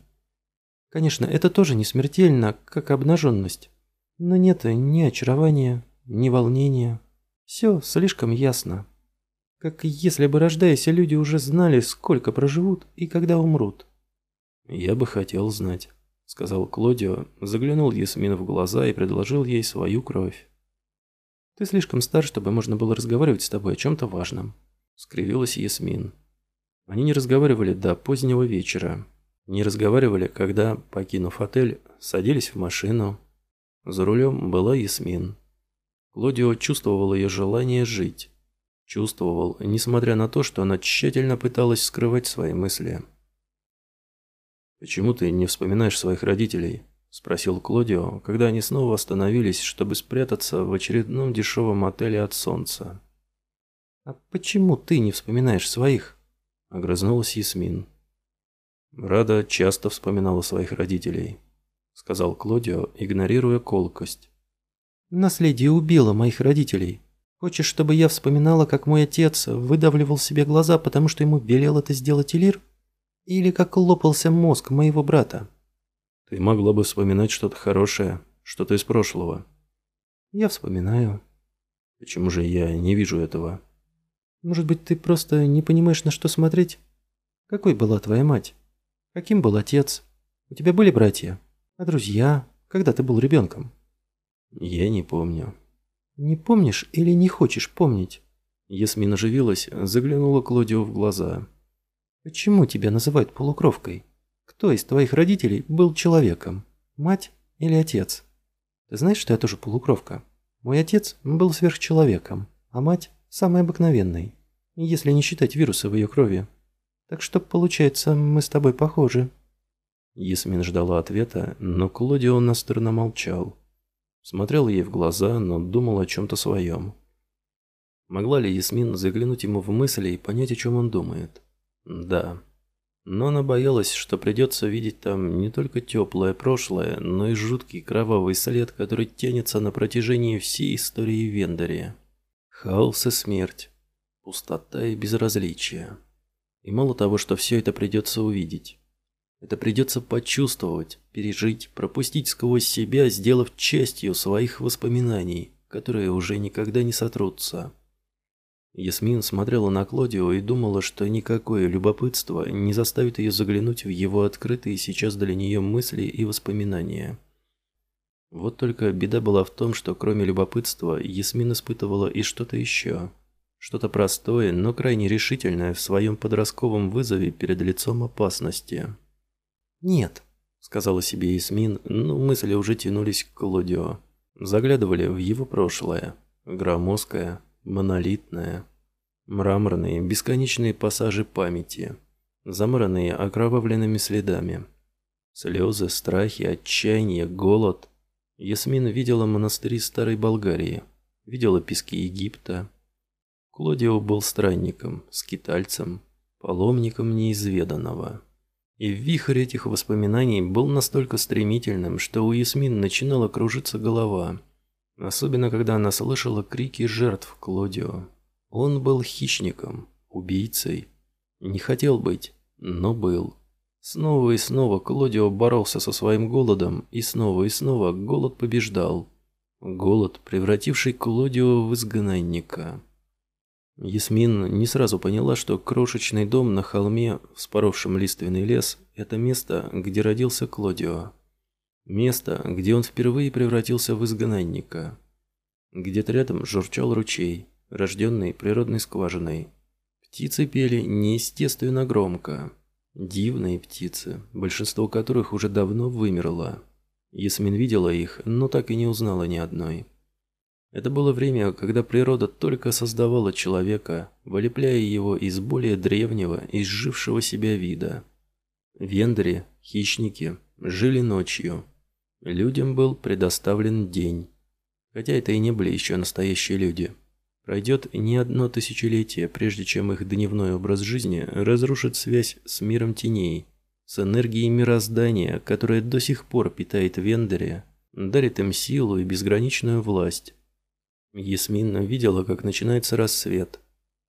Конечно, это тоже не смертельно, как обнаженность. Но нет ни очарования, ни волнения. Все слишком ясно. Как если бы, рождаясь, люди уже знали, сколько проживут и когда умрут. «Я бы хотел знать», — сказал Клодио, заглянул Ясмин в глаза и предложил ей свою кровь. «Ты слишком стар, чтобы можно было разговаривать с тобой о чем-то важном», — скривилась Ясмин. Они не разговаривали до позднего вечера. Не разговаривали, когда, покинув отель, садились в машину. За рулем была Ясмин. Клодио чувствовал ее желание жить. Чувствовал, несмотря на то, что она тщательно пыталась скрывать свои мысли. «Почему ты не вспоминаешь своих родителей?» – спросил Клодио, когда они снова остановились, чтобы спрятаться в очередном дешевом отеле от солнца. «А почему ты не вспоминаешь своих?» – огрызнулась Ясмин. Рада часто вспоминала своих родителей, – сказал Клодио, игнорируя колкость. «Наследие убило моих родителей. Хочешь, чтобы я вспоминала, как мой отец выдавливал себе глаза, потому что ему велел это сделать Элир?» Или как лопался мозг моего брата. Ты могла бы вспоминать что-то хорошее, что-то из прошлого. Я вспоминаю. Почему же я не вижу этого? Может быть, ты просто не понимаешь, на что смотреть? Какой была твоя мать? Каким был отец? У тебя были братья? А друзья? Когда ты был ребенком? Я не помню. Не помнишь или не хочешь помнить? Ясмин оживилась, заглянула Клодио в глаза. Почему тебя называют полукровкой? Кто из твоих родителей был человеком? Мать или отец? Ты знаешь, что я тоже полукровка? Мой отец был сверхчеловеком, а мать – самой обыкновенной, если не считать вируса в ее крови. Так что, получается, мы с тобой похожи». Ясмин ждала ответа, но Клодио настырно молчал. Смотрел ей в глаза, но думал о чем-то своем. Могла ли Ясмин заглянуть ему в мысли и понять, о чем он думает? Да. Но она боялась, что придется видеть там не только теплое прошлое, но и жуткий кровавый след, который тянется на протяжении всей истории Вендория. Хаос и смерть, пустота и безразличие. И мало того, что все это придется увидеть. Это придется почувствовать, пережить, пропустить сквозь себя, сделав частью своих воспоминаний, которые уже никогда не сотрутся. Ясмин смотрела на Клодио и думала, что никакое любопытство не заставит ее заглянуть в его открытые сейчас для нее мысли и воспоминания. Вот только беда была в том, что кроме любопытства Ясмин испытывала и что-то еще. Что-то простое, но крайне решительное в своем подростковом вызове перед лицом опасности. «Нет», — сказала себе Ясмин, но мысли уже тянулись к Клодио. Заглядывали в его прошлое, громоздкое, монолитная. Мраморные, бесконечные пассажи памяти, замаранные окровавленными следами. Слезы, страхи, отчаяние, голод. Ясмин видела монастыри Старой Болгарии, видела пески Египта. Клодио был странником, скитальцем, паломником неизведанного. И вихрь этих воспоминаний был настолько стремительным, что у Ясмин начинала кружиться голова – Особенно, когда она слышала крики жертв Клодио. Он был хищником, убийцей. Не хотел быть, но был. Снова и снова Клодио боролся со своим голодом, и снова и снова голод побеждал. Голод, превративший Клодио в изгнанника. Ясмин не сразу поняла, что крошечный дом на холме, вспоровшем лиственный лес, это место, где родился Клодио. Место, где он впервые превратился в изгнанника. Где-то рядом журчал ручей, рожденный природной скважиной. Птицы пели неестественно громко. Дивные птицы, большинство которых уже давно вымерло. Ясмин видела их, но так и не узнала ни одной. Это было время, когда природа только создавала человека, вылепляя его из более древнего, изжившего себя вида. Вендри, хищники, жили ночью, Людям был предоставлен день. Хотя это и не были еще настоящие люди. Пройдет не одно тысячелетие, прежде чем их дневной образ жизни разрушит связь с миром теней, с энергией мироздания, которая до сих пор питает Вендере, дарит им силу и безграничную власть. Ясмин видела, как начинается рассвет.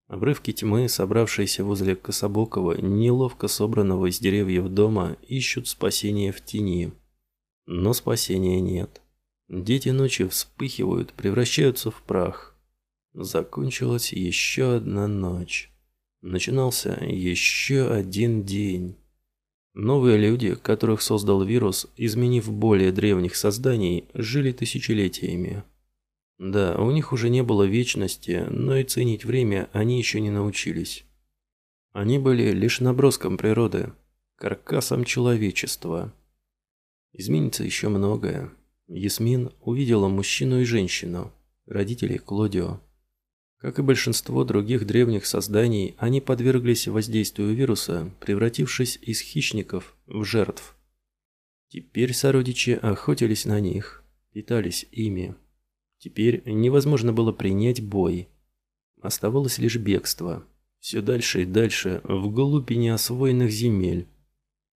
Обрывки тьмы, собравшиеся возле кособокого, неловко собранного из деревьев дома, ищут спасения в тени. Но спасения нет. Дети ночи вспыхивают, превращаются в прах. Закончилась еще одна ночь. Начинался еще один день. Новые люди, которых создал вирус, изменив более древних созданий, жили тысячелетиями. Да, у них уже не было вечности, но и ценить время они еще не научились. Они были лишь наброском природы, каркасом человечества. Изменится еще многое. Ясмин увидела мужчину и женщину, родителей Клодио. Как и большинство других древних созданий, они подверглись воздействию вируса, превратившись из хищников в жертв. Теперь сородичи охотились на них, питались ими. Теперь невозможно было принять бой. Оставалось лишь бегство. Все дальше и дальше, вглубь неосвоенных земель.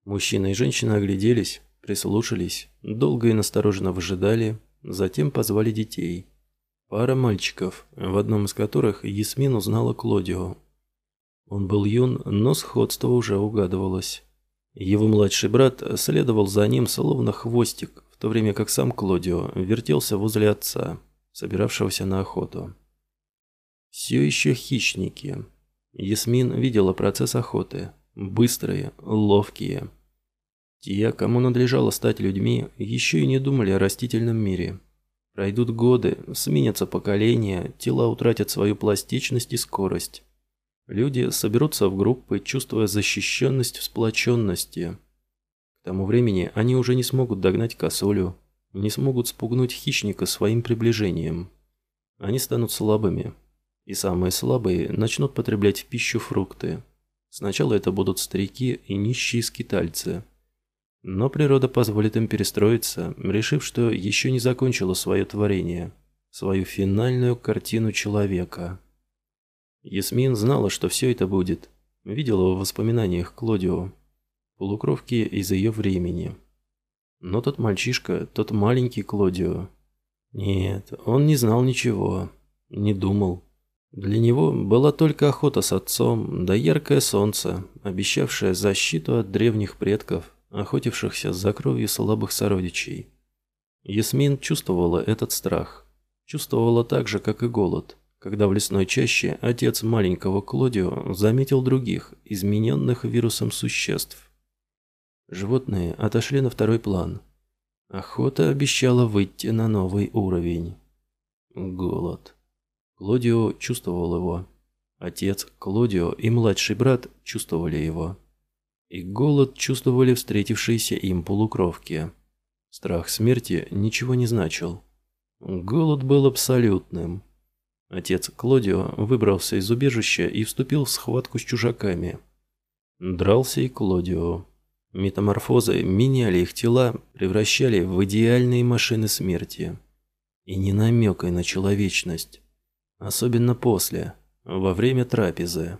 Мужчина и женщина огляделись, Прислушались, долго и настороженно выжидали, затем позвали детей. Пара мальчиков, в одном из которых Ясмин узнала Клодио. Он был юн, но сходство уже угадывалось. Его младший брат следовал за ним словно хвостик, в то время как сам Клодио вертелся возле отца, собиравшегося на охоту. Все еще хищники, Ясмин видела процесс охоты. Быстрые, ловкие. Те, кому надлежало стать людьми, еще и не думали о растительном мире. Пройдут годы, сменятся поколения, тела утратят свою пластичность и скорость. Люди соберутся в группы, чувствуя защищенность в сплоченности. К тому времени они уже не смогут догнать косулю, не смогут спугнуть хищника своим приближением. Они станут слабыми. И самые слабые начнут потреблять в пищу фрукты. Сначала это будут старики и нищие скитальцы. Но природа позволит им перестроиться, решив, что еще не закончила свое творение, свою финальную картину человека. Ясмин знала, что все это будет. Видела в воспоминаниях Клодио. Полукровки из ее времени. Но тот мальчишка, тот маленький Клодио. Нет, он не знал ничего. Не думал. Для него была только охота с отцом, да яркое солнце, обещавшее защиту от древних предков, охотившихся за кровью слабых сородичей. Ясмин чувствовала этот страх. Чувствовала так же, как и голод когда в лесной чаще отец маленького Клодио заметил других, измененных вирусом существ. Животные отошли на второй план. Охота обещала выйти на новый уровень. Голод. Клодио чувствовал его. Отец, Клодио и младший брат чувствовали его. И голод чувствовали встретившиеся им полукровки. Страх смерти ничего не значил. Голод был абсолютным. Отец Клодио выбрался из убежища и вступил в схватку с чужаками. Дрался и Клодио. Метаморфозы меняли их тела, превращали в идеальные машины смерти. И не намекай на человечность. Особенно после, во время трапезы.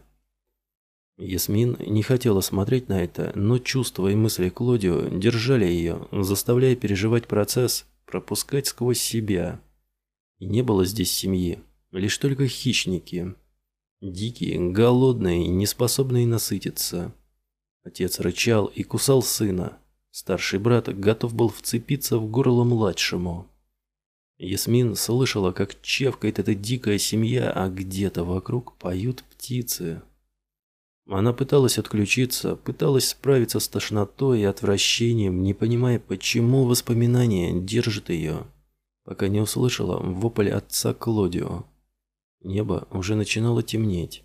Ясмин не хотела смотреть на это, но чувства и мысли Клодио держали ее, заставляя переживать процесс, пропускать сквозь себя. И не было здесь семьи. Лишь только хищники. Дикие, голодные, неспособные насытиться. Отец рычал и кусал сына. Старший брат готов был вцепиться в горло младшему. Ясмин слышала, как чевкает эта дикая семья, а где-то вокруг поют птицы. Она пыталась отключиться, пыталась справиться с тошнотой и отвращением, не понимая, почему воспоминания держат ее, пока не услышала вопль отца Клодио. Небо уже начинало темнеть.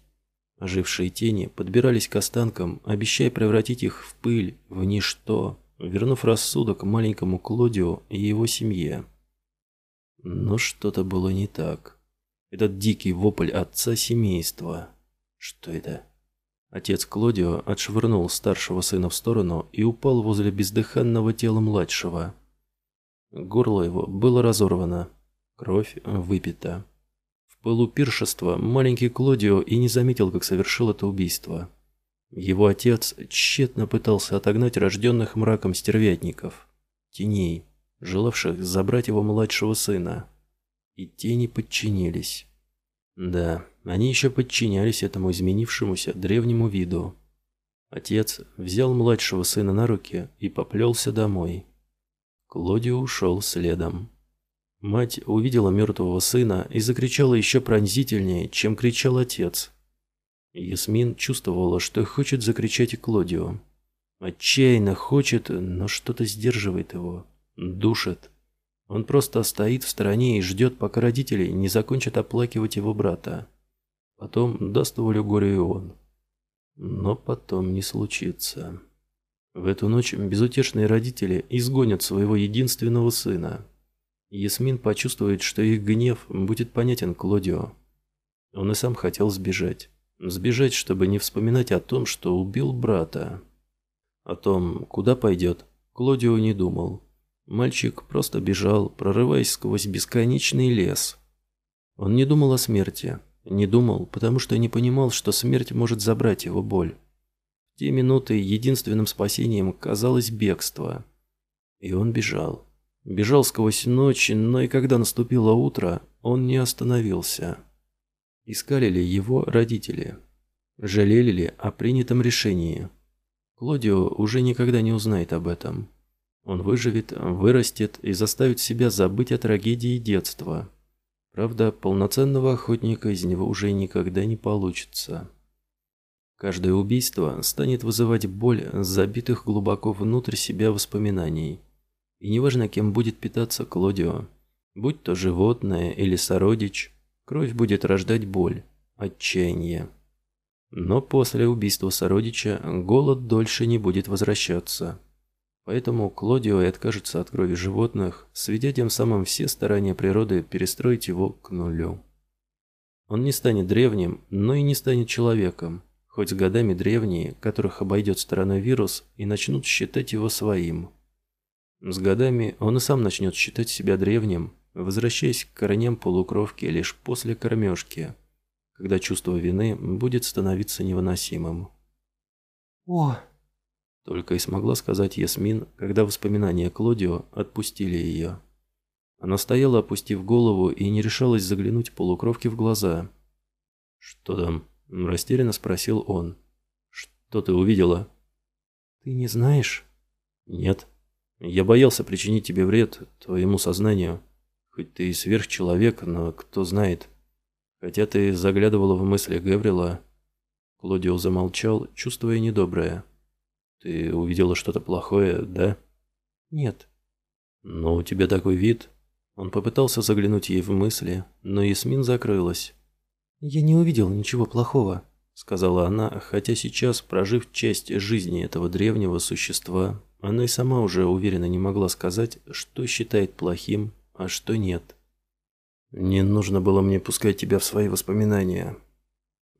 Ожившие тени подбирались к останкам, обещая превратить их в пыль, в ничто, вернув рассудок маленькому Клодио и его семье. Но что-то было не так. Этот дикий вопль отца семейства. Что это? Отец Клодио отшвырнул старшего сына в сторону и упал возле бездыханного тела младшего. Горло его было разорвано, кровь выпита. В пылу пиршества маленький Клодио и не заметил, как совершил это убийство. Его отец тщетно пытался отогнать рожденных мраком стервятников, теней, желавших забрать его младшего сына. И тени подчинились. Да, они еще подчинялись этому изменившемуся древнему виду. Отец взял младшего сына на руки и поплелся домой. Клодио ушел следом. Мать увидела мертвого сына и закричала еще пронзительнее, чем кричал отец. Ясмин чувствовала, что хочет закричать и Клодио. Отчаянно хочет, но что-то сдерживает его, душит. Он просто стоит в стороне и ждет, пока родители не закончат оплакивать его брата. Потом даст волю горю и он. Но потом не случится. В эту ночь безутешные родители изгонят своего единственного сына. Ясмин почувствует, что их гнев будет понятен Клодио. Он и сам хотел сбежать. Сбежать, чтобы не вспоминать о том, что убил брата. О том, куда пойдет, Клодио не думал. Мальчик просто бежал, прорываясь сквозь бесконечный лес. Он не думал о смерти. Не думал, потому что не понимал, что смерть может забрать его боль. В те минуты единственным спасением казалось бегство. И он бежал. Бежал сквозь ночь, но и когда наступило утро, он не остановился. Искали ли его родители? Жалели ли о принятом решении? Клодио уже никогда не узнает об этом. Он выживет, вырастет и заставит себя забыть о трагедии детства. Правда, полноценного охотника из него уже никогда не получится. Каждое убийство станет вызывать боль забитых глубоко внутрь себя воспоминаний. И неважно, кем будет питаться Клодио, будь то животное или сородич, кровь будет рождать боль, отчаяние. Но после убийства сородича голод дольше не будет возвращаться. Поэтому Клодио и откажется от крови животных, сведя тем самым все старания природы перестроить его к нулю. Он не станет древним, но и не станет человеком, хоть с годами древние, которых обойдет стороной вирус, и начнут считать его своим. С годами он и сам начнет считать себя древним, возвращаясь к корням полукровки лишь после кормежки, когда чувство вины будет становиться невыносимым. «О!» – только и смогла сказать Ясмин, когда воспоминания Клодио отпустили ее. Она стояла, опустив голову, и не решалась заглянуть полукровке в глаза. «Что там?» Растерянно спросил он. «Что ты увидела?» «Ты не знаешь?» «Нет. Я боялся причинить тебе вред, твоему сознанию. Хоть ты и сверхчеловек, но кто знает. Хотя ты заглядывала в мысли Гаврила...» Клодио замолчал, чувствуя недоброе. «Ты увидела что-то плохое, да?» «Нет». «Но у тебя такой вид...» Он попытался заглянуть ей в мысли, но Ясмин закрылась. «Я не увидел ничего плохого», — сказала она, хотя сейчас, прожив часть жизни этого древнего существа, она и сама уже уверенно не могла сказать, что считает плохим, а что нет. «Не нужно было мне пускать тебя в свои воспоминания.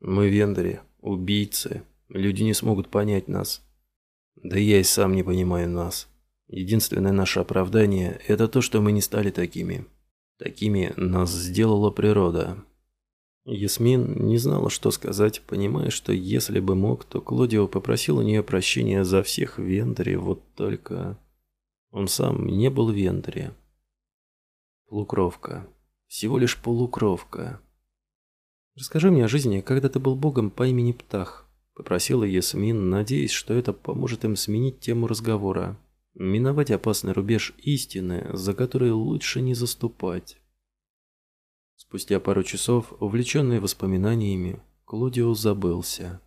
Мы вендори, убийцы, люди не смогут понять нас. Да я и сам не понимаю нас. Единственное наше оправдание – это то, что мы не стали такими. Такими нас сделала природа». Ясмин не знала, что сказать, понимая, что если бы мог, то Клодио попросил у нее прощения за всех в Вендоре, вот только... Он сам не был в Вендоре. Полукровка. Всего лишь полукровка. «Расскажи мне о жизни, когда ты был богом по имени Птах», — попросила Ясмин, надеясь, что это поможет им сменить тему разговора, миновать опасный рубеж истины, за который лучше не заступать. Спустя пару часов, увлеченный воспоминаниями, Клодиус забылся.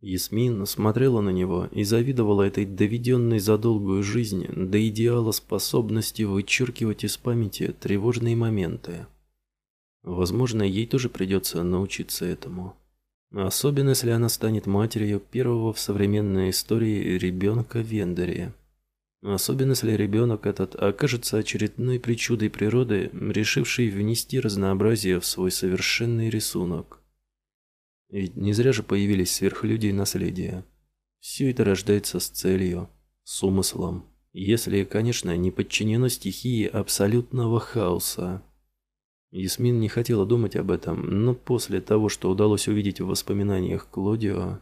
Ясмин смотрела на него и завидовала этой доведенной за долгую жизнь до идеала способности вычеркивать из памяти тревожные моменты. Возможно, ей тоже придется научиться этому. Особенно, если она станет матерью первого в современной истории ребенка Вендерия. Особенно если ребенок этот окажется очередной причудой природы, решившей внести разнообразие в свой совершенный рисунок. Ведь не зря же появились сверхлюди и наследие. Все это рождается с целью, с умыслом. Если, конечно, не подчинено стихии абсолютного хаоса. Ясмин не хотела думать об этом, но после того, что удалось увидеть в воспоминаниях Клодио...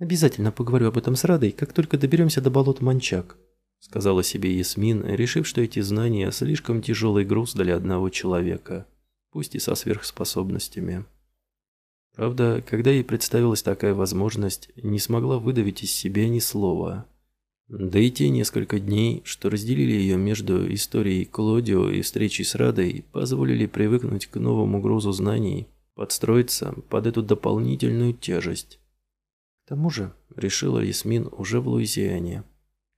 «Обязательно поговорю об этом с Радой, как только доберемся до болот Манчак», сказала себе Ясмин, решив, что эти знания слишком тяжелый груз для одного человека, пусть и со сверхспособностями. Правда, когда ей представилась такая возможность, не смогла выдавить из себя ни слова. Да и те несколько дней, что разделили ее между историей Клодио и встречей с Радой, позволили привыкнуть к новому грузу знаний, подстроиться под эту дополнительную тяжесть. К тому же, решила Ясмин уже в Луизиане,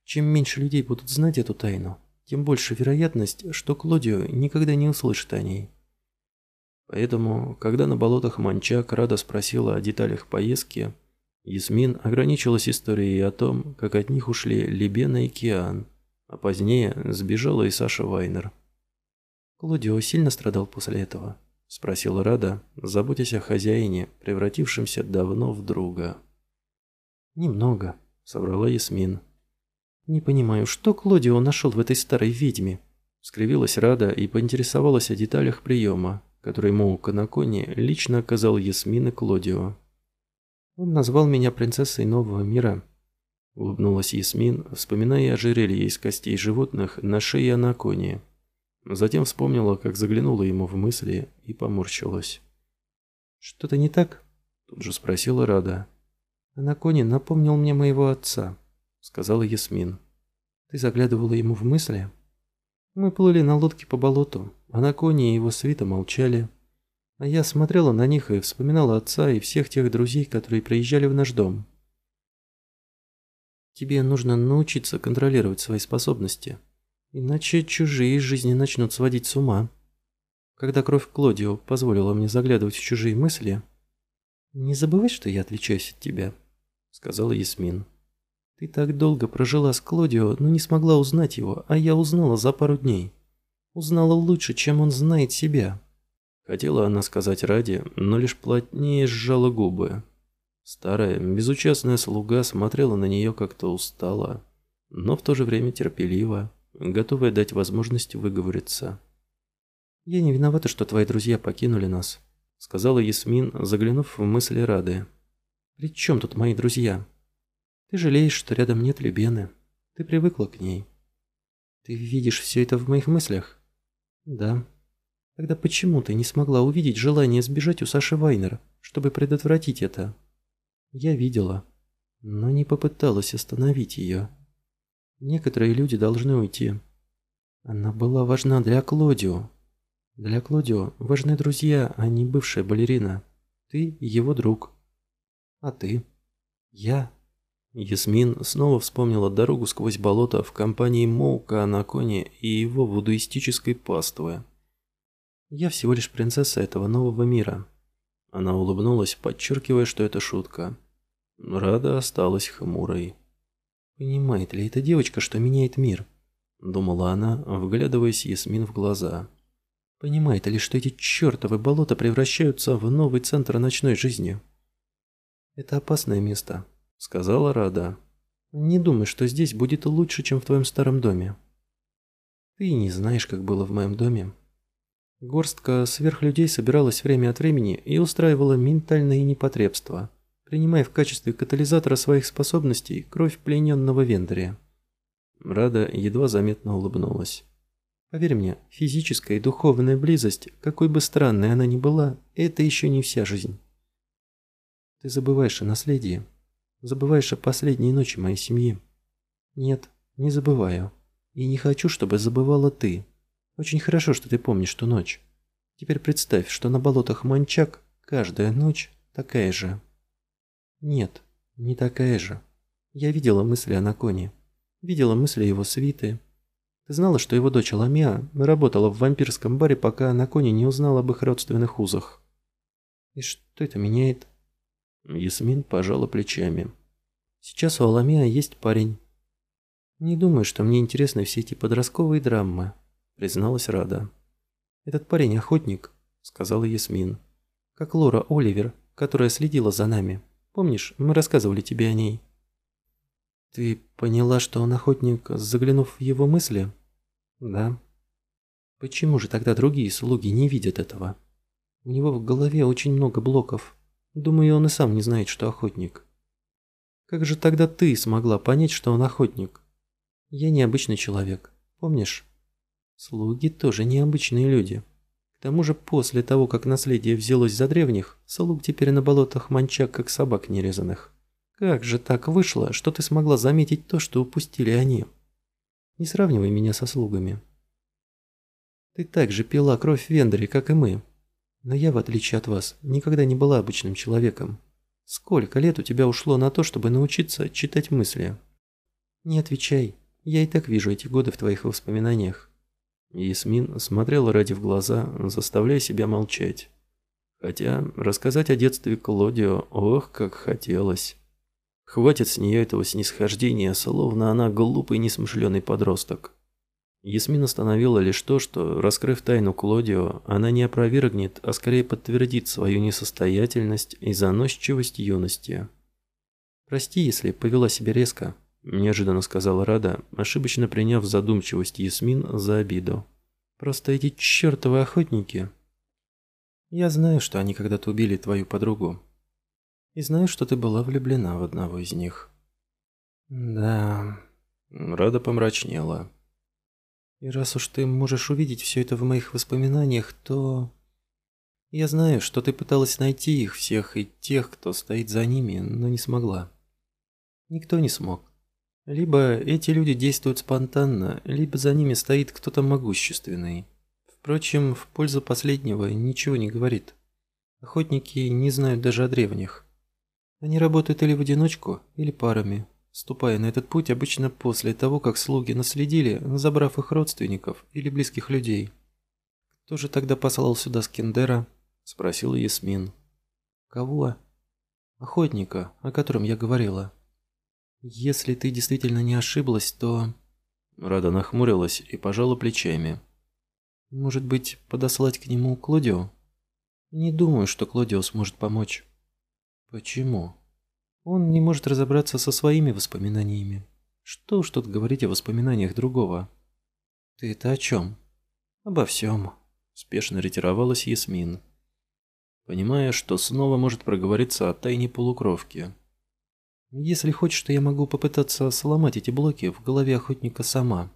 чем меньше людей будут знать эту тайну, тем больше вероятность, что Клодио никогда не услышит о ней. Поэтому, когда на болотах Манчак Рада спросила о деталях поездки, Ясмин ограничилась историей о том, как от них ушли Лебена и Киан, а позднее сбежала и Саша Вайнер. «Клодио сильно страдал после этого?» – спросила Рада, заботясь о хозяине, превратившемся давно в друга. «Немного», – соврала Ясмин. «Не понимаю, что Клодио нашел в этой старой ведьме?» Скривилась Рада и поинтересовалась о деталях приема, который Моу Канакони лично оказал Ясмин и Клодио. «Он назвал меня принцессой нового мира», — улыбнулась Ясмин, вспоминая ожерелье из костей животных на шее Анакони. Затем вспомнила, как заглянула ему в мысли и поморщилась. «Что-то не так?» — тут же спросила Рада. «Анакони напомнил мне моего отца» сказала Ясмин. Ты заглядывала ему в мысли? Мы плыли на лодке по болоту, а на коне и его свита молчали. А я смотрела на них и вспоминала отца и всех тех друзей, которые приезжали в наш дом. Тебе нужно научиться контролировать свои способности, иначе чужие жизни начнут сводить с ума. Когда кровь Клодио позволила мне заглядывать в чужие мысли, «Не забывай, что я отличаюсь от тебя», — сказала Ясмин. «Ты так долго прожила с Клодио, но не смогла узнать его, а я узнала за пару дней. Узнала лучше, чем он знает себя». Хотела она сказать ради, но лишь плотнее сжала губы. Старая, безучастная слуга смотрела на нее как-то устало, но в то же время терпеливо, готовая дать возможность выговориться. «Я не виновата, что твои друзья покинули нас», — сказала Ясмин, заглянув в мысли Рады. «При чем тут мои друзья? Ты жалеешь, что рядом нет Любены. Ты привыкла к ней. Ты видишь все это в моих мыслях?» «Да», Тогда почему ты не смогла увидеть желание сбежать у Саши Вайнера, чтобы предотвратить это? Я видела, но не попыталась остановить ее. Некоторые люди должны уйти. Она была важна для Клодио. Для Клодио важны друзья, а не бывшая балерина. Ты его друг. А ты? Я. Ясмин снова вспомнила дорогу сквозь болото в компании Моука Анакони и его вудуистической паствы. Я всего лишь принцесса этого нового мира. Она улыбнулась, подчеркивая, что это шутка. Рада осталась хмурой. «Понимает ли эта девочка, что меняет мир?» Думала она, вглядываясь Ясмин в глаза. «Понимает ли, что эти чертовы болота превращаются в новый центр ночной жизни?» «Это опасное место», — сказала Рада. «Не думай, что здесь будет лучше, чем в твоем старом доме». «Ты не знаешь, как было в моем доме», Горстка сверхлюдей собиралась время от времени и устраивала ментальные непотребства, принимая в качестве катализатора своих способностей кровь плененного Вендория. Рада едва заметно улыбнулась. Поверь мне, физическая и духовная близость, какой бы странной она ни была, это еще не вся жизнь. Ты забываешь о наследии, забываешь о последней ночи моей семьи. Нет, не забываю. И не хочу, чтобы забывала ты. Очень хорошо, что ты помнишь ту ночь. Теперь представь, что на болотах Манчак каждая ночь такая же. Нет, не такая же. Я видела мысли о Наконе. Видела мысли его свиты. Ты знала, что его дочь Ламия работала в вампирском баре, пока Наконе не узнала об их родственных узах. И что это меняет? Ясмин пожала плечами. Сейчас у Аламия есть парень. Не думаю, что мне интересны все эти подростковые драмы призналась Рада. «Этот парень охотник», — сказала Ясмин. «Как Лора Оливер, которая следила за нами. Помнишь, мы рассказывали тебе о ней?» «Ты поняла, что он охотник, заглянув в его мысли?» «Да». «Почему же тогда другие слуги не видят этого? У него в голове очень много блоков. Думаю, он и сам не знает, что охотник». «Как же тогда ты смогла понять, что он охотник?» «Я необычный человек, помнишь?» Слуги тоже необычные люди. К тому же после того, как наследие взялось за древних, слуг теперь на болотах манчак, как собак нерезанных. Как же так вышло, что ты смогла заметить то, что упустили они? Не сравнивай меня со слугами. Ты также пила кровь Вендори, как и мы. Но я, в отличие от вас, никогда не была обычным человеком. Сколько лет у тебя ушло на то, чтобы научиться читать мысли? Не отвечай. Я и так вижу эти годы в твоих воспоминаниях. Ясмин смотрела ради в глаза, заставляя себя молчать. Хотя рассказать о детстве Клодио, ох, как хотелось. Хватит с нее этого снисхождения, словно она глупый несмышленый подросток. Ясмин остановила лишь то, что, раскрыв тайну Клодио, она не опровергнет, а скорее подтвердит свою несостоятельность и заносчивость юности. «Прости, если повела себя резко», неожиданно сказала Рада, ошибочно приняв задумчивость Ясмин за обиду. Просто эти чертовы охотники. Я знаю, что они когда-то убили твою подругу. И знаю, что ты была влюблена в одного из них. Да. Рада помрачнела. И раз уж ты можешь увидеть все это в моих воспоминаниях, то... Я знаю, что ты пыталась найти их всех и тех, кто стоит за ними, но не смогла. Никто не смог. Либо эти люди действуют спонтанно, либо за ними стоит кто-то могущественный. Впрочем, в пользу последнего ничего не говорит. Охотники не знают даже о древних. Они работают или в одиночку, или парами, ступая на этот путь обычно после того, как слуги наследили, забрав их родственников или близких людей. «Кто же тогда послал сюда Скендера?» – спросила Ясмин. «Кого?» «Охотника, о котором я говорила. Если ты действительно не ошиблась, то...» Рада нахмурилась и пожала плечами. «Может быть, подослать к нему Клодио?» «Не думаю, что Клодио сможет помочь». «Почему?» «Он не может разобраться со своими воспоминаниями. Что уж тут говорить о воспоминаниях другого?» «Ты это о чем?» «Обо всем», – спешно ретировалась Ясмин. Понимая, что снова может проговориться о тайне полукровки. Если хочешь, то я могу попытаться сломать эти блоки в голове охотника сама.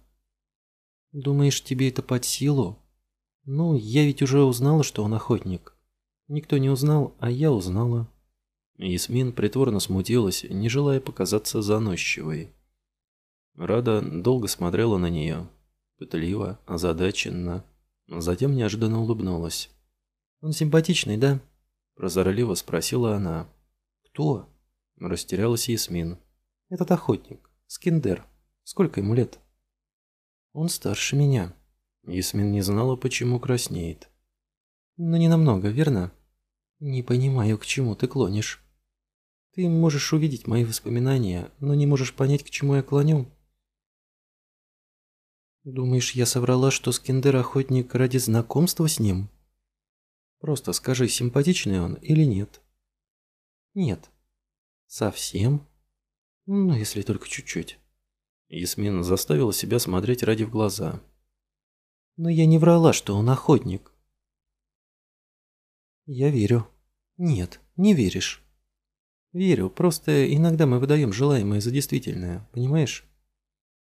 Думаешь, тебе это под силу? Ну, я ведь уже узнала, что он охотник. Никто не узнал, а я узнала. Ясмин притворно смутилась, не желая показаться заносчивой. Рада долго смотрела на нее, пытливо, озадаченно, затем неожиданно улыбнулась. «Он симпатичный, да?» – прозорливо спросила она. «Кто?» Растерялась Ясмин. «Этот охотник. Скиндер. Сколько ему лет?» «Он старше меня». Ясмин не знала, почему краснеет. «Но не намного, верно?» «Не понимаю, к чему ты клонишь. Ты можешь увидеть мои воспоминания, но не можешь понять, к чему я клоню». «Думаешь, я соврала, что Скиндер охотник ради знакомства с ним?» «Просто скажи, симпатичный он или нет?» «Нет», Совсем? Ну, если только чуть-чуть. Ясмин заставила себя смотреть ради в глаза. Но я не врала, что он охотник. Я верю. Нет, не веришь. Верю, просто иногда мы выдаем желаемое за действительное, понимаешь?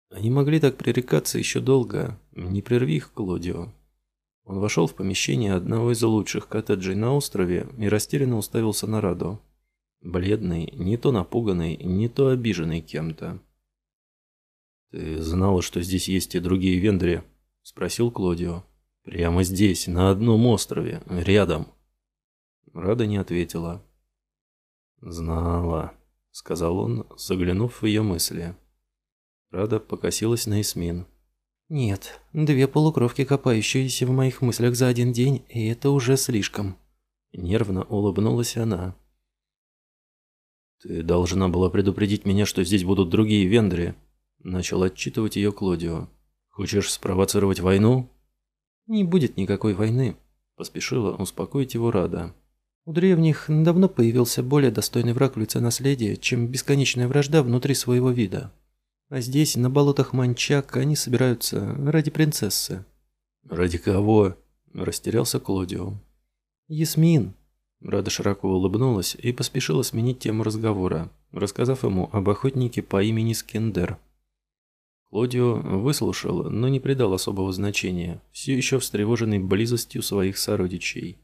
Они могли так пререкаться еще долго, не прерви их Клодио. Он вошел в помещение одного из лучших коттеджей на острове и растерянно уставился на Раду. Бледный, не то напуганный, не то обиженный кем-то. «Ты знала, что здесь есть и другие вендри?» – спросил Клодио. «Прямо здесь, на одном острове, рядом». Рада не ответила. «Знала», – сказал он, заглянув в ее мысли. Рада покосилась на Эсмин. «Нет, две полукровки, копающиеся в моих мыслях за один день, и это уже слишком». Нервно улыбнулась она. «Ты должна была предупредить меня, что здесь будут другие вендри», – начал отчитывать ее Клодио. «Хочешь спровоцировать войну?» «Не будет никакой войны», – поспешила успокоить его Рада. «У древних давно появился более достойный враг в лице наследия, чем бесконечная вражда внутри своего вида. А здесь, на болотах Манчак, они собираются ради принцессы». «Ради кого?» – растерялся Клодио. «Ясмин», Рада широко улыбнулась и поспешила сменить тему разговора, рассказав ему об охотнике по имени Скендер. Клодио выслушал, но не придал особого значения, все еще встревоженный близостью своих сородичей.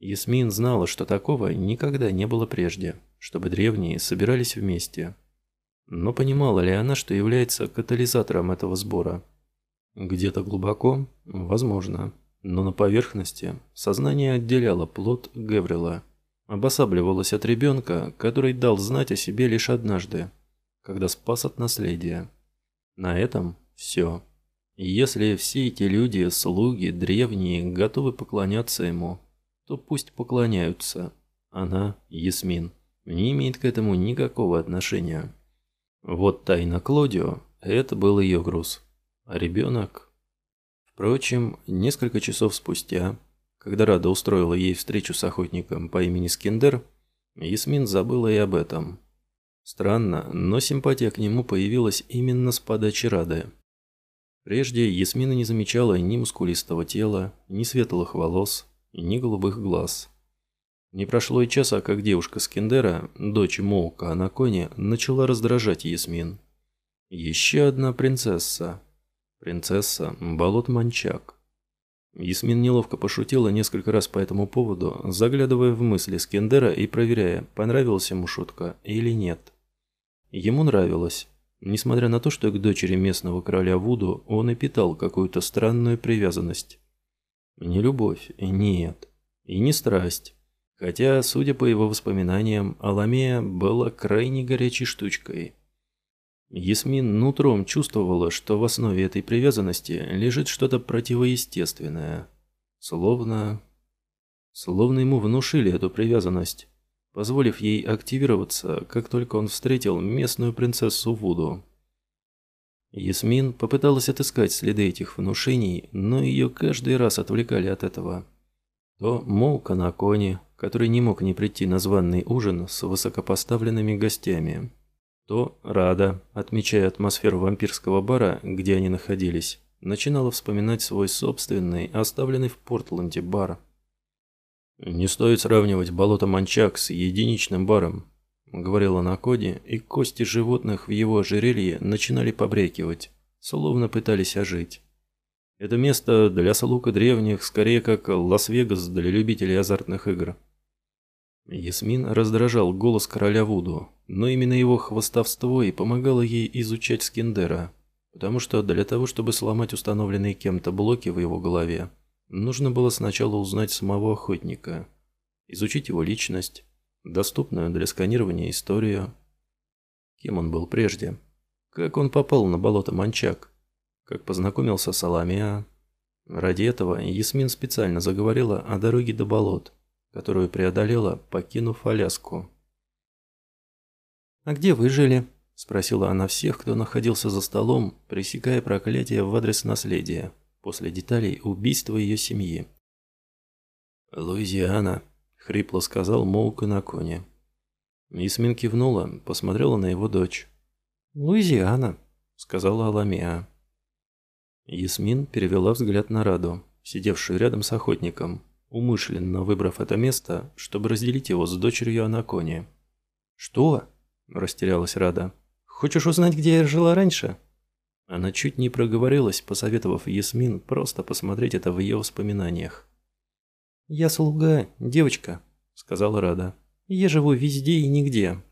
Ясмин знала, что такого никогда не было прежде, чтобы древние собирались вместе. Но понимала ли она, что является катализатором этого сбора? Где-то глубоко? Возможно но на поверхности сознание отделяло плод Геврила, обосабливалось от ребенка, который дал знать о себе лишь однажды, когда спас от наследия. На этом все. если все эти люди, слуги, древние, готовы поклоняться ему, то пусть поклоняются. Она, Ясмин, не имеет к этому никакого отношения. Вот тайна Клодио – это был ее груз. А ребенок Впрочем, несколько часов спустя, когда Рада устроила ей встречу с охотником по имени Скиндер, Ясмин забыла и об этом. Странно, но симпатия к нему появилась именно с подачи Рады. Прежде Ясмина не замечала ни мускулистого тела, ни светлых волос, ни голубых глаз. Не прошло и часа, как девушка Скиндера, дочь Моука Анакони, начала раздражать Ясмин. Еще одна принцесса, Принцесса Болот Манчак. Ясмин неловко пошутила несколько раз по этому поводу, заглядывая в мысли Скендера и проверяя, понравилась ему шутка или нет. Ему нравилось, несмотря на то, что к дочери местного короля Вуду он и питал какую-то странную привязанность. Не любовь, нет, и не страсть, Хотя, судя по его воспоминаниям, Аламея была крайне горячей штучкой. Ясмин нутром чувствовала, что в основе этой привязанности лежит что-то противоестественное. Словно... Словно ему внушили эту привязанность, позволив ей активироваться, как только он встретил местную принцессу Вуду. Ясмин попыталась отыскать следы этих внушений, но ее каждый раз отвлекали от этого. То Моука на коне, который не мог не прийти на званный ужин с высокопоставленными гостями, то Рада, отмечая атмосферу вампирского бара, где они находились, начинала вспоминать свой собственный, оставленный в Портленде бар. «Не стоит сравнивать болото Манчак с единичным баром», — говорила на коде, и кости животных в его ожерелье начинали побрякивать, словно пытались ожить. Это место для слуг древних, скорее как Лас-Вегас для любителей азартных игр. Ясмин раздражал голос короля Вуду, но именно его хвостовство и помогало ей изучать Скиндера, потому что для того, чтобы сломать установленные кем-то блоки в его голове, нужно было сначала узнать самого охотника, изучить его личность, доступную для сканирования историю. Кем он был прежде? Как он попал на болото Манчак? Как познакомился с Аламиа? Ради этого Ясмин специально заговорила о дороге до болот, которую преодолела, покинув Аляску. «А где вы жили?» – спросила она всех, кто находился за столом, пресекая проклятие в адрес наследия, после деталей убийства ее семьи. «Луизиана», – хрипло сказал Моука на коне. Исмин кивнула, посмотрела на его дочь. «Луизиана», – сказала Аламия. Ясмин перевела взгляд на Раду, сидевшую рядом с охотником, умышленно выбрав это место, чтобы разделить его с дочерью Анакони. «Что?» – растерялась Рада. «Хочешь узнать, где я жила раньше?» Она чуть не проговорилась, посоветовав Ясмин просто посмотреть это в ее воспоминаниях. «Я слуга, девочка», – сказала Рада. «Я живу везде и нигде».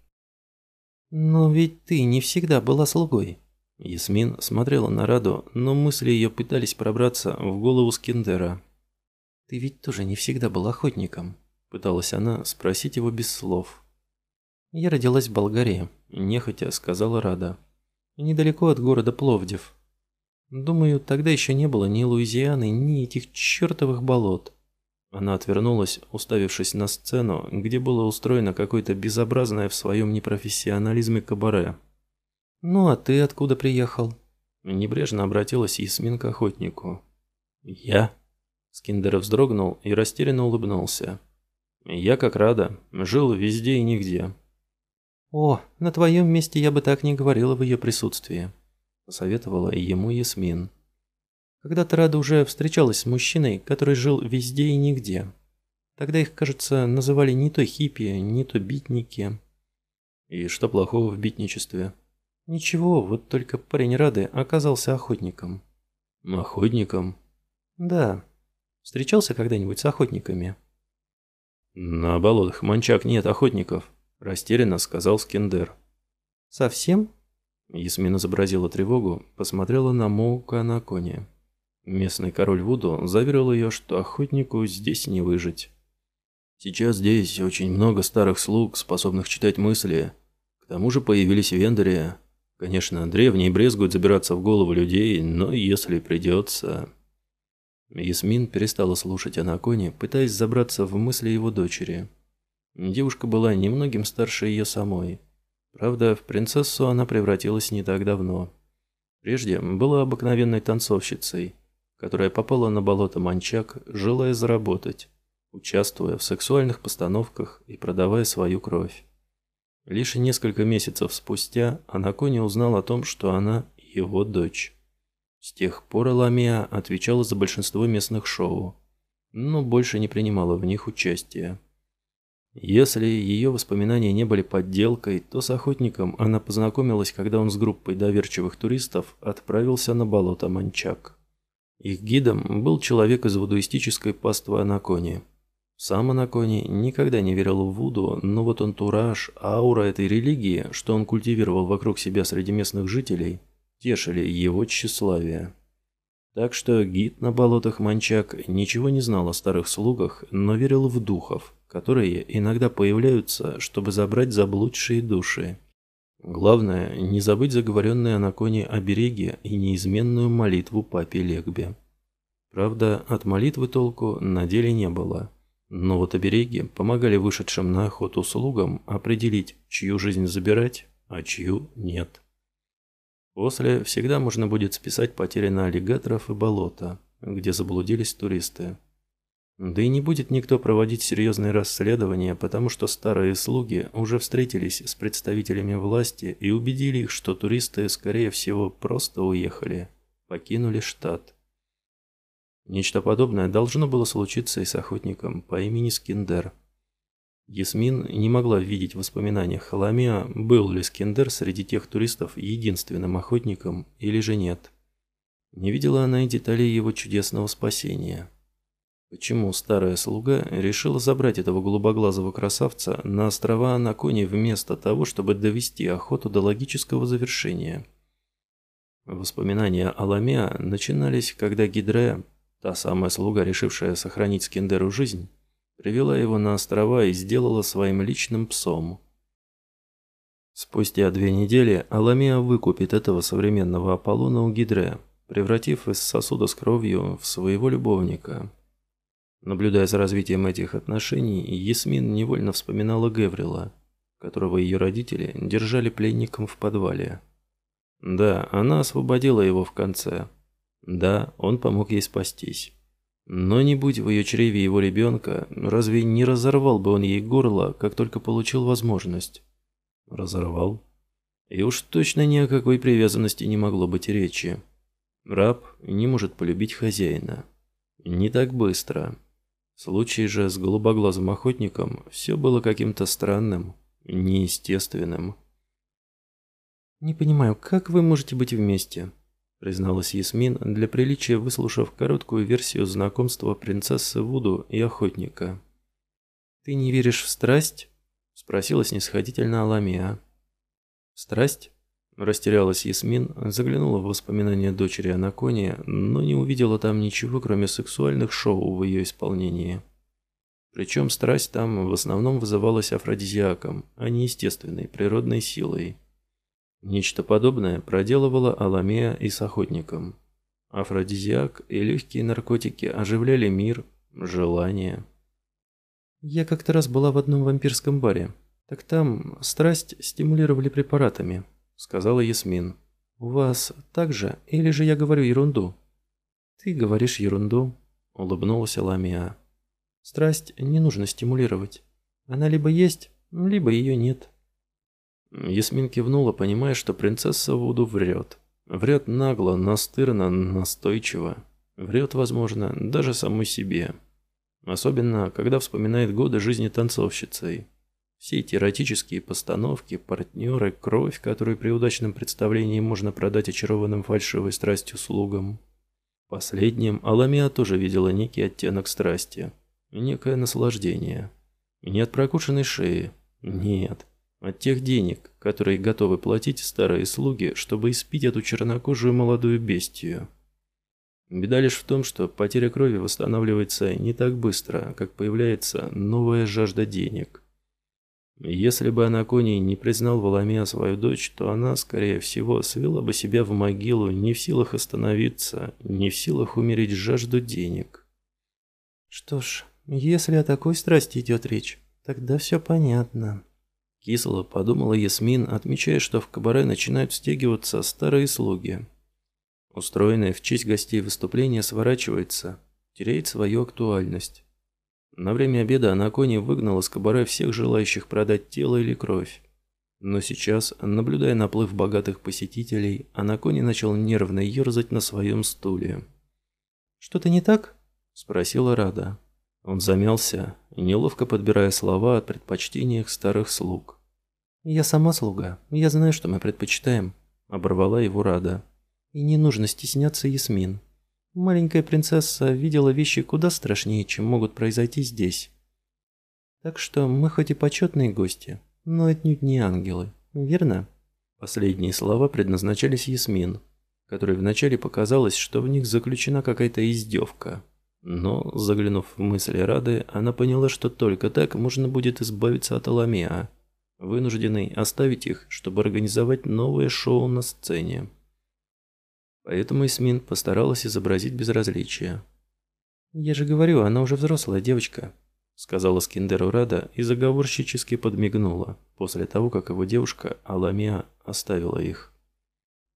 «Но ведь ты не всегда была слугой», Ясмин смотрела на Раду, но мысли ее пытались пробраться в голову Скиндера. «Ты ведь тоже не всегда был охотником», – пыталась она спросить его без слов. «Я родилась в Болгарии», – нехотя сказала Рада. «Недалеко от города Пловдив. Думаю, тогда еще не было ни Луизианы, ни этих чертовых болот». Она отвернулась, уставившись на сцену, где было устроено какое-то безобразное в своем непрофессионализме кабаре. «Ну а ты откуда приехал?» Небрежно обратилась Ясмин к охотнику. «Я?» Скиндер вздрогнул и растерянно улыбнулся. «Я, как рада, жил везде и нигде». «О, на твоем месте я бы так не говорила в ее присутствии», – посоветовала ему Ясмин. «Когда-то Рада уже встречалась с мужчиной, который жил везде и нигде. Тогда их, кажется, называли не то хиппи, не то битники». «И что плохого в битничестве?» Ничего, вот только парень Рады оказался охотником. Охотником? Да. Встречался когда-нибудь с охотниками? На болотах Манчак нет охотников, растерянно сказал Скендер. Совсем? Ясмин изобразила тревогу, посмотрела на Моука Анакони. Местный король Вуду заверил ее, что охотнику здесь не выжить. Сейчас здесь очень много старых слуг, способных читать мысли. К тому же появились вендори, Конечно, древние брезгуют забираться в голову людей, но если придется... Ясмин перестала слушать Анакони, пытаясь забраться в мысли его дочери. Девушка была немногим старше ее самой. Правда, в принцессу она превратилась не так давно. Прежде была обыкновенной танцовщицей, которая попала на болото Манчак, желая заработать, участвуя в сексуальных постановках и продавая свою кровь. Лишь несколько месяцев спустя Анакони узнал о том, что она его дочь. С тех пор Ламия отвечала за большинство местных шоу, но больше не принимала в них участия. Если ее воспоминания не были подделкой, то с охотником она познакомилась, когда он с группой доверчивых туристов отправился на болото Манчак. Их гидом был человек из вудуистической паствы Анакони – сам Анакони никогда не верил в Вуду, но вот антураж, аура этой религии, что он культивировал вокруг себя среди местных жителей, тешили его тщеславие. Так что гид на болотах Манчак ничего не знал о старых слугах, но верил в духов, которые иногда появляются, чтобы забрать заблудшие души. Главное, не забыть заговоренные на коне обереги и неизменную молитву папе Легбе. Правда, от молитвы толку на деле не было. Но вот обереги помогали вышедшим на охоту слугам определить, чью жизнь забирать, а чью нет. После всегда можно будет списать потери на аллигаторов и болота, где заблудились туристы. Да и не будет никто проводить серьезные расследования, потому что старые слуги уже встретились с представителями власти и убедили их, что туристы, скорее всего, просто уехали, покинули штат. Нечто подобное должно было случиться и с охотником по имени Скиндер. Ясмин не могла видеть в воспоминаниях Халамиа, был ли Скиндер среди тех туристов единственным охотником или же нет. Не видела она и деталей его чудесного спасения. Почему старая слуга решила забрать этого голубоглазого красавца на острова Анакони вместо того, чтобы довести охоту до логического завершения? Воспоминания о Ламеа начинались, когда Гидре Та самая слуга, решившая сохранить Скендеру жизнь, привела его на острова и сделала своим личным псом. Спустя две недели Аламия выкупит этого современного Аполлона у Гидре, превратив из сосуда с кровью в своего любовника. Наблюдая за развитием этих отношений, Ясмин невольно вспоминала Геврила, которого ее родители держали пленником в подвале. Да, она освободила его в конце, да, он помог ей спастись. Но не будь в ее чреве его ребенка, разве не разорвал бы он ей горло, как только получил возможность? Разорвал. И уж точно ни о какой привязанности не могло быть речи. Раб не может полюбить хозяина. Не так быстро. В случае же с голубоглазым охотником все было каким-то странным, неестественным. «Не понимаю, как вы можете быть вместе?» Призналась Ясмин, для приличия выслушав короткую версию знакомства принцессы Вуду и охотника. «Ты не веришь в страсть?» – спросила снисходительно Аламия. «Страсть?» – растерялась Ясмин, заглянула в воспоминания дочери Анакония, но не увидела там ничего, кроме сексуальных шоу в ее исполнении. Причем страсть там в основном вызывалась афродизиаком, а не естественной, природной силой. Нечто подобное проделывала Аламея и с охотником. Афродизиак и легкие наркотики оживляли мир, желание. Я как-то раз была в одном вампирском баре. Так там страсть стимулировали препаратами, сказала Ясмин. У вас так же, или же я говорю ерунду? Ты говоришь ерунду, улыбнулась Аламия. Страсть не нужно стимулировать. Она либо есть, либо ее нет. Ясмин кивнула, понимая, что принцесса Вуду врет. Врет нагло, настырно, настойчиво. Врет, возможно, даже самой себе. Особенно, когда вспоминает годы жизни танцовщицей. Все эти эротические постановки, партнеры, кровь, которую при удачном представлении можно продать очарованным фальшивой страстью слугам. Последним Аламия тоже видела некий оттенок страсти. Некое наслаждение. не от прокушенной шеи. Нет. От тех денег, которые готовы платить старые слуги, чтобы испить эту чернокожую молодую бестию. Беда лишь в том, что потеря крови восстанавливается не так быстро, как появляется новая жажда денег. Если бы Анаконий не признал Валамия свою дочь, то она, скорее всего, свела бы себя в могилу, не в силах остановиться, не в силах умереть жажду денег. Что ж, если о такой страсти идет речь, тогда все понятно. Кисло подумала Ясмин, отмечая, что в кабаре начинают стягиваться старые слуги. Устроенное в честь гостей выступление сворачивается, теряет свою актуальность. На время обеда Анакони выгнал из кабаре всех желающих продать тело или кровь. Но сейчас, наблюдая наплыв богатых посетителей, Анакони начал нервно ерзать на своем стуле. «Что-то не так?» – спросила Рада. Он замялся, неловко подбирая слова о предпочтениях старых слуг. «Я сама слуга, я знаю, что мы предпочитаем», – оборвала его Рада. «И не нужно стесняться Ясмин. Маленькая принцесса видела вещи куда страшнее, чем могут произойти здесь. Так что мы хоть и почетные гости, но отнюдь не ангелы, верно?» Последние слова предназначались Ясмин, которой вначале показалось, что в них заключена какая-то издевка. Но, заглянув в мысли Рады, она поняла, что только так можно будет избавиться от Аламеа, вынужденной оставить их, чтобы организовать новое шоу на сцене. Поэтому Исмин постаралась изобразить безразличие. «Я же говорю, она уже взрослая девочка», — сказала Скиндеру Рада и заговорщически подмигнула, после того, как его девушка Аламия оставила их.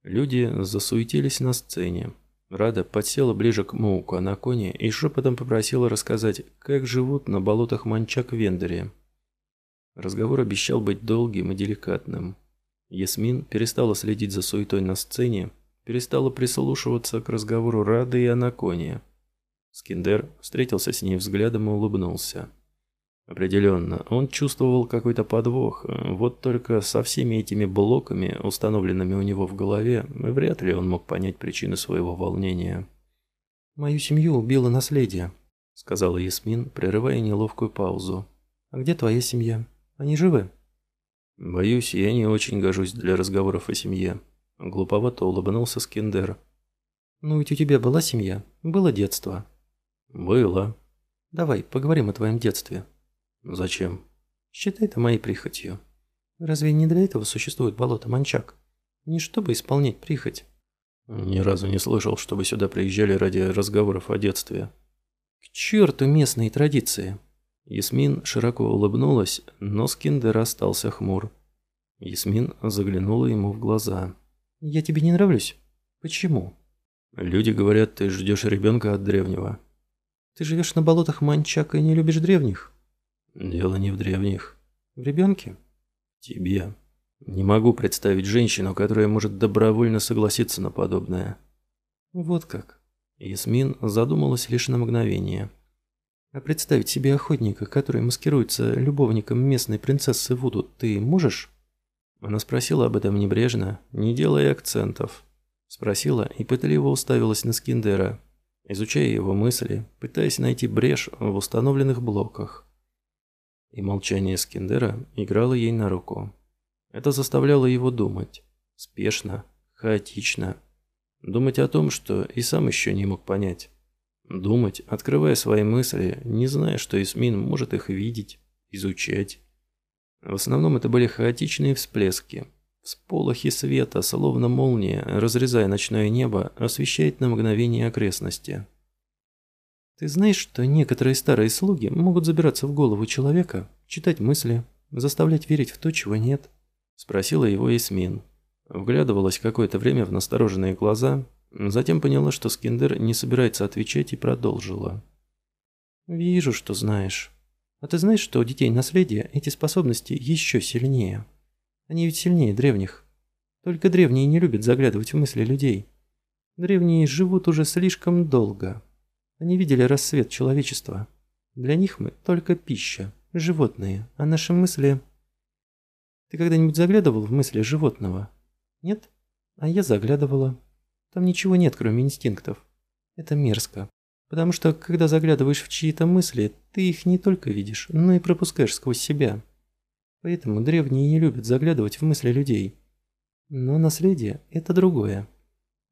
Люди засуетились на сцене. Рада подсела ближе к Моуку на коне и шепотом попросила рассказать, как живут на болотах Манчак в Вендере. Разговор обещал быть долгим и деликатным. Ясмин перестала следить за суетой на сцене, перестала прислушиваться к разговору Рады и Анаконе. Скиндер встретился с ней взглядом и улыбнулся. Определенно, он чувствовал какой-то подвох, вот только со всеми этими блоками, установленными у него в голове, вряд ли он мог понять причины своего волнения. «Мою семью убило наследие», — сказала Ясмин, прерывая неловкую паузу. «А где твоя семья? Они живы?» «Боюсь, я не очень гожусь для разговоров о семье», — глуповато улыбнулся Скиндер. «Ну ведь у тебя была семья, было детство». «Было». «Давай, поговорим о твоем детстве». Зачем? Считай это моей прихотью. Разве не для этого существует болото Манчак? Не чтобы исполнять прихоть. Ни разу не слышал, чтобы сюда приезжали ради разговоров о детстве. К черту местные традиции. Ясмин широко улыбнулась, но Скиндер остался хмур. Ясмин заглянула ему в глаза. «Я тебе не нравлюсь? Почему?» «Люди говорят, ты ждешь ребенка от древнего». «Ты живешь на болотах Манчак и не любишь древних?» Дело не в древних. В ребенке? Тебе. Не могу представить женщину, которая может добровольно согласиться на подобное. Вот как. Ясмин задумалась лишь на мгновение. А представить себе охотника, который маскируется любовником местной принцессы Вуду, ты можешь? Она спросила об этом небрежно, не делая акцентов. Спросила и пытливо уставилась на Скиндера, изучая его мысли, пытаясь найти брешь в установленных блоках. И молчание Скиндера играло ей на руку. Это заставляло его думать. Спешно, хаотично. Думать о том, что и сам еще не мог понять. Думать, открывая свои мысли, не зная, что Исмин может их видеть, изучать. В основном это были хаотичные всплески. Всполохи света, словно молния, разрезая ночное небо, освещает на мгновение окрестности. Ты знаешь, что некоторые старые слуги могут забираться в голову человека, читать мысли, заставлять верить в то, чего нет?» Спросила его Эсмин. Вглядывалась какое-то время в настороженные глаза, затем поняла, что Скиндер не собирается отвечать и продолжила. «Вижу, что знаешь. А ты знаешь, что у детей наследия эти способности еще сильнее? Они ведь сильнее древних. Только древние не любят заглядывать в мысли людей. Древние живут уже слишком долго, они видели рассвет человечества. Для них мы только пища, животные, а наши мысли... Ты когда-нибудь заглядывал в мысли животного? Нет? А я заглядывала. Там ничего нет, кроме инстинктов. Это мерзко. Потому что, когда заглядываешь в чьи-то мысли, ты их не только видишь, но и пропускаешь сквозь себя. Поэтому древние не любят заглядывать в мысли людей. Но наследие – это другое.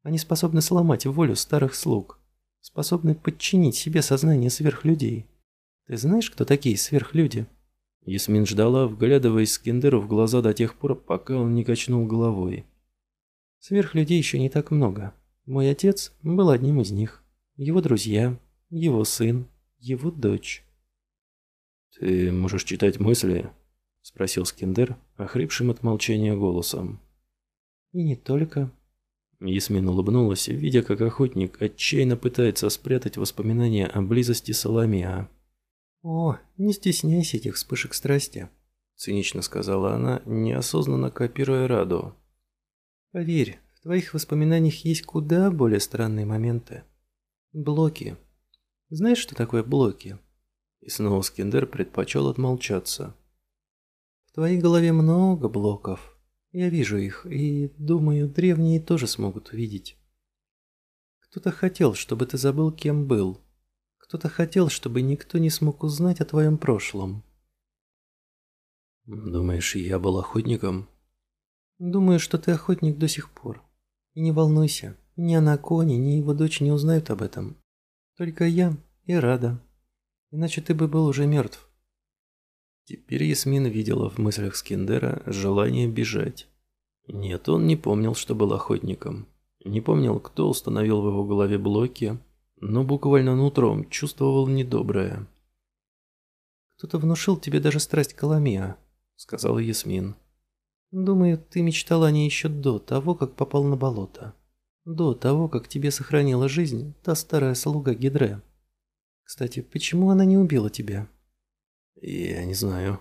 Они способны сломать волю старых слуг, способны подчинить себе сознание сверхлюдей. Ты знаешь, кто такие сверхлюди?» Ясмин ждала, вглядываясь Скиндеру в глаза до тех пор, пока он не качнул головой. «Сверхлюдей еще не так много. Мой отец был одним из них. Его друзья, его сын, его дочь». «Ты можешь читать мысли?» – спросил Скиндер, охрипшим от молчания голосом. «И не только. Ясмин улыбнулась, видя, как охотник отчаянно пытается спрятать воспоминания о близости Соломеа. «О, не стесняйся этих вспышек страсти», – цинично сказала она, неосознанно копируя Раду. «Поверь, в твоих воспоминаниях есть куда более странные моменты. Блоки. Знаешь, что такое блоки?» И снова Скиндер предпочел отмолчаться. «В твоей голове много блоков». Я вижу их, и, думаю, древние тоже смогут видеть. Кто-то хотел, чтобы ты забыл, кем был. Кто-то хотел, чтобы никто не смог узнать о твоем прошлом. Думаешь, я был охотником? Думаю, что ты охотник до сих пор. И не волнуйся, ни Анакони, ни его дочь не узнают об этом. Только я И рада. Иначе ты бы был уже мертв. Теперь Ясмин видела в мыслях Скиндера желание бежать. Нет, он не помнил, что был охотником. Не помнил, кто установил в его голове блоки, но буквально нутром чувствовал недоброе. «Кто-то внушил тебе даже страсть к Аламеа», — сказала Ясмин. «Думаю, ты мечтал о ней еще до того, как попал на болото. До того, как тебе сохранила жизнь та старая слуга Гидре. Кстати, почему она не убила тебя?» «Я не знаю».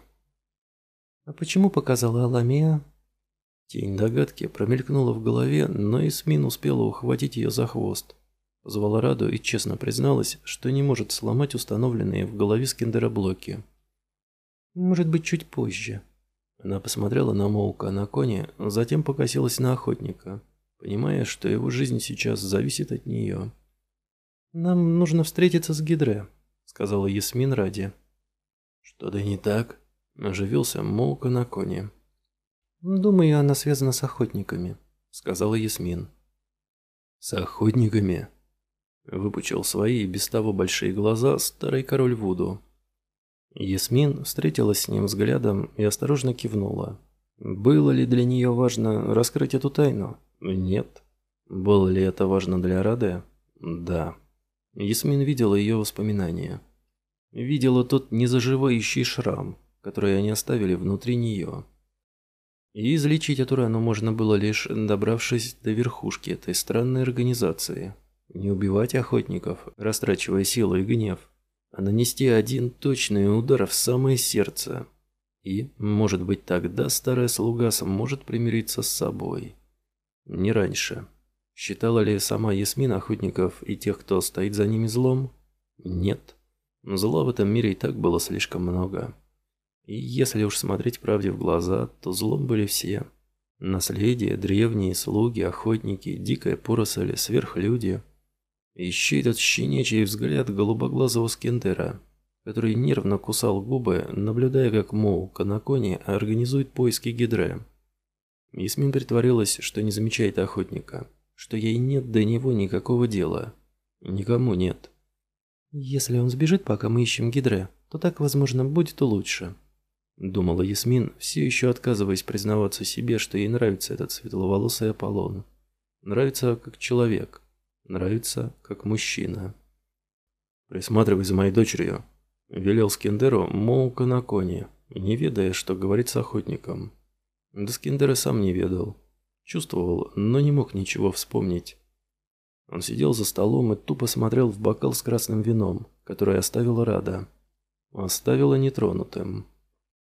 «А почему показала Аламеа?» Тень догадки промелькнула в голове, но Исмин успела ухватить ее за хвост. Звала Раду и честно призналась, что не может сломать установленные в голове Скиндера блоки. «Может быть, чуть позже». Она посмотрела на Моука на коне, затем покосилась на охотника, понимая, что его жизнь сейчас зависит от нее. «Нам нужно встретиться с Гидре», — сказала Ясмин Ради. «Что-то не так?» – оживился Моука на коне. «Думаю, она связана с охотниками», – сказала Ясмин. «С охотниками?» – выпучил свои без того большие глаза старый король Вуду. Ясмин встретилась с ним взглядом и осторожно кивнула. Было ли для нее важно раскрыть эту тайну? Нет. Было ли это важно для Раде? Да. Ясмин видела ее воспоминания. Видела тот незаживающий шрам, который они оставили внутри нее. И излечить эту рану можно было лишь добравшись до верхушки этой странной организации. Не убивать охотников, растрачивая силу и гнев, а нанести один точный удар в самое сердце. И, может быть, тогда старая слуга сможет примириться с собой. Не раньше. Считала ли сама Ясмин охотников и тех, кто стоит за ними злом? Нет. Зла в этом мире и так было слишком много. И если уж смотреть правде в глаза, то злом были все. Наследие, древние, слуги, охотники, дикая поросль, сверхлюди. И еще этот щенячий взгляд голубоглазого скендера, который нервно кусал губы, наблюдая, как Моука на коне организует поиски Гидре. Ясмин притворилась, что не замечает охотника, что ей нет до него никакого дела. Никому нет. «Если он сбежит, пока мы ищем Гидре, то так, возможно, будет лучше», — думала Ясмин, все еще отказываясь признаваться себе, что ей нравится этот светловолосый Аполлон. Нравится как человек, нравится как мужчина. «Присматривай за моей дочерью», — велел Скендеру Моука Анакони, не ведая, что говорит с охотником. Да Скендер и сам не ведал. Чувствовал, но не мог ничего вспомнить. Он сидел за столом и тупо смотрел в бокал с красным вином, который оставила Рада. Оставила нетронутым.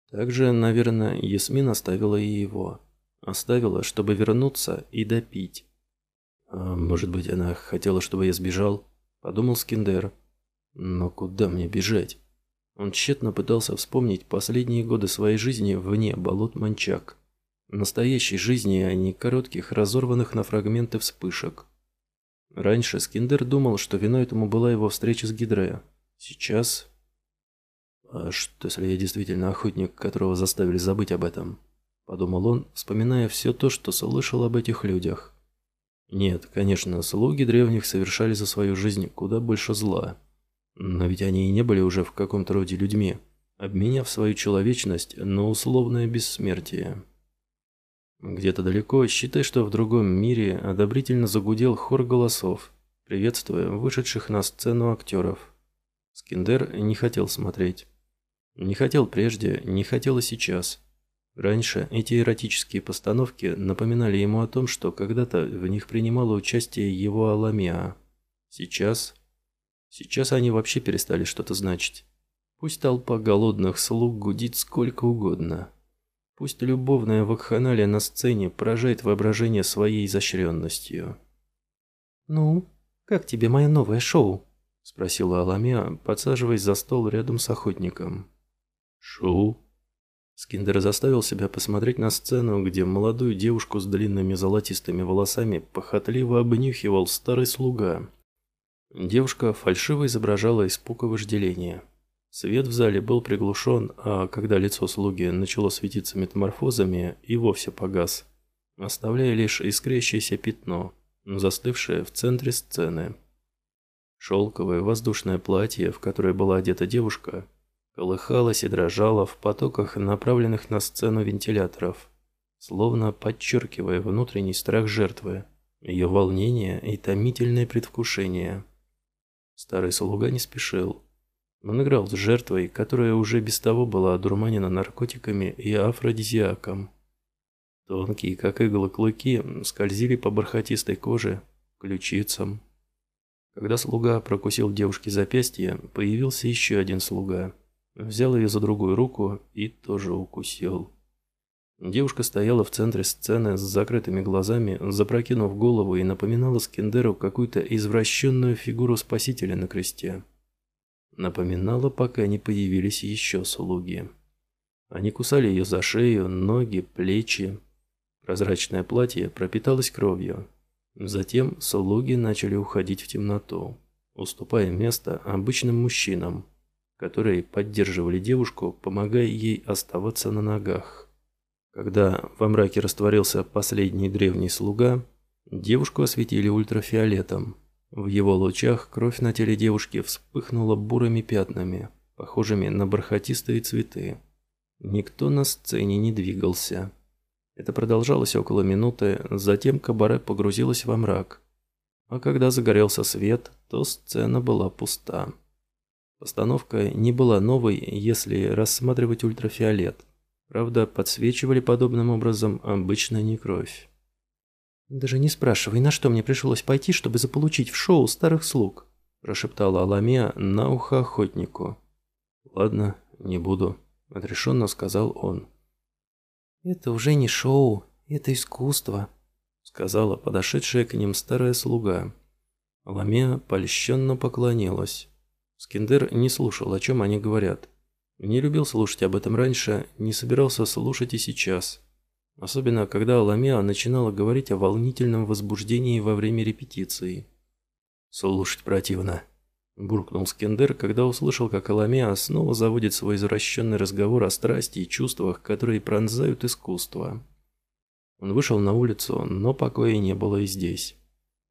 Так же, наверное, Ясмин оставила и его. Оставила, чтобы вернуться и допить. А может быть, она хотела, чтобы я сбежал? Подумал Скиндер. Но куда мне бежать? Он тщетно пытался вспомнить последние годы своей жизни вне болот Манчак. Настоящей жизни, а не коротких, разорванных на фрагменты вспышек. Раньше Скиндер думал, что виной этому была его встреча с Гидре. Сейчас... А что, если я действительно охотник, которого заставили забыть об этом? Подумал он, вспоминая все то, что слышал об этих людях. Нет, конечно, слуги древних совершали за свою жизнь куда больше зла. Но ведь они и не были уже в каком-то роде людьми, обменяв свою человечность на условное бессмертие. Где-то далеко, считай, что в другом мире, одобрительно загудел хор голосов, приветствуя вышедших на сцену актеров. Скиндер не хотел смотреть. Не хотел прежде, не хотел и сейчас. Раньше эти эротические постановки напоминали ему о том, что когда-то в них принимало участие его Аламиа. Сейчас... Сейчас они вообще перестали что-то значить. Пусть толпа голодных слуг гудит сколько угодно. Пусть любовная вакханалия на сцене поражает воображение своей изощренностью. «Ну, как тебе мое новое шоу?» – спросила Аламия, подсаживаясь за стол рядом с охотником. «Шоу?» Скиндер заставил себя посмотреть на сцену, где молодую девушку с длинными золотистыми волосами похотливо обнюхивал старый слуга. Девушка фальшиво изображала испуг и вожделение. Свет в зале был приглушен, а когда лицо слуги начало светиться метаморфозами, и вовсе погас, оставляя лишь искрящееся пятно, застывшее в центре сцены. Шелковое воздушное платье, в которое была одета девушка, колыхалось и дрожало в потоках, направленных на сцену вентиляторов, словно подчеркивая внутренний страх жертвы, ее волнение и томительное предвкушение. Старый слуга не спешил. Он играл с жертвой, которая уже без того была одурманена наркотиками и афродизиаком. Тонкие, как иглы, клыки скользили по бархатистой коже, ключицам. Когда слуга прокусил девушке запястье, появился еще один слуга. Взял ее за другую руку и тоже укусил. Девушка стояла в центре сцены с закрытыми глазами, запрокинув голову и напоминала Скендеру какую-то извращенную фигуру спасителя на кресте. Напоминала, пока не появились еще слуги. Они кусали ее за шею, ноги, плечи, Прозрачное платье пропиталось кровью. Затем слуги начали уходить в темноту, уступая место обычным мужчинам, которые поддерживали девушку, помогая ей оставаться на ногах. Когда во мраке растворился последний древний слуга, девушку осветили ультрафиолетом. В его лучах кровь на теле девушки вспыхнула бурыми пятнами, похожими на бархатистые цветы. Никто на сцене не двигался. Это продолжалось около минуты, затем кабаре погрузилось во мрак. А когда загорелся свет, то сцена была пуста. Постановка не была новой, если рассматривать ультрафиолет. Правда, подсвечивали подобным образом обычно не кровь. «Даже не спрашивай, на что мне пришлось пойти, чтобы заполучить в шоу старых слуг?» прошептала Аламия на ухо охотнику. «Ладно, не буду», — отрешенно сказал он. «Это уже не шоу, это искусство», — сказала подошедшая к ним старая слуга. Ламия польщенно поклонилась. Скиндер не слушал, о чем они говорят. Не любил слушать об этом раньше, не собирался слушать и сейчас. Особенно, когда Ламия начинала говорить о волнительном возбуждении во время репетиции. «Слушать противно», Буркнул Скендер, когда услышал, как Аламеа снова заводит свой извращенный разговор о страсти и чувствах, которые пронзают искусство. Он вышел на улицу, но покоя не было и здесь.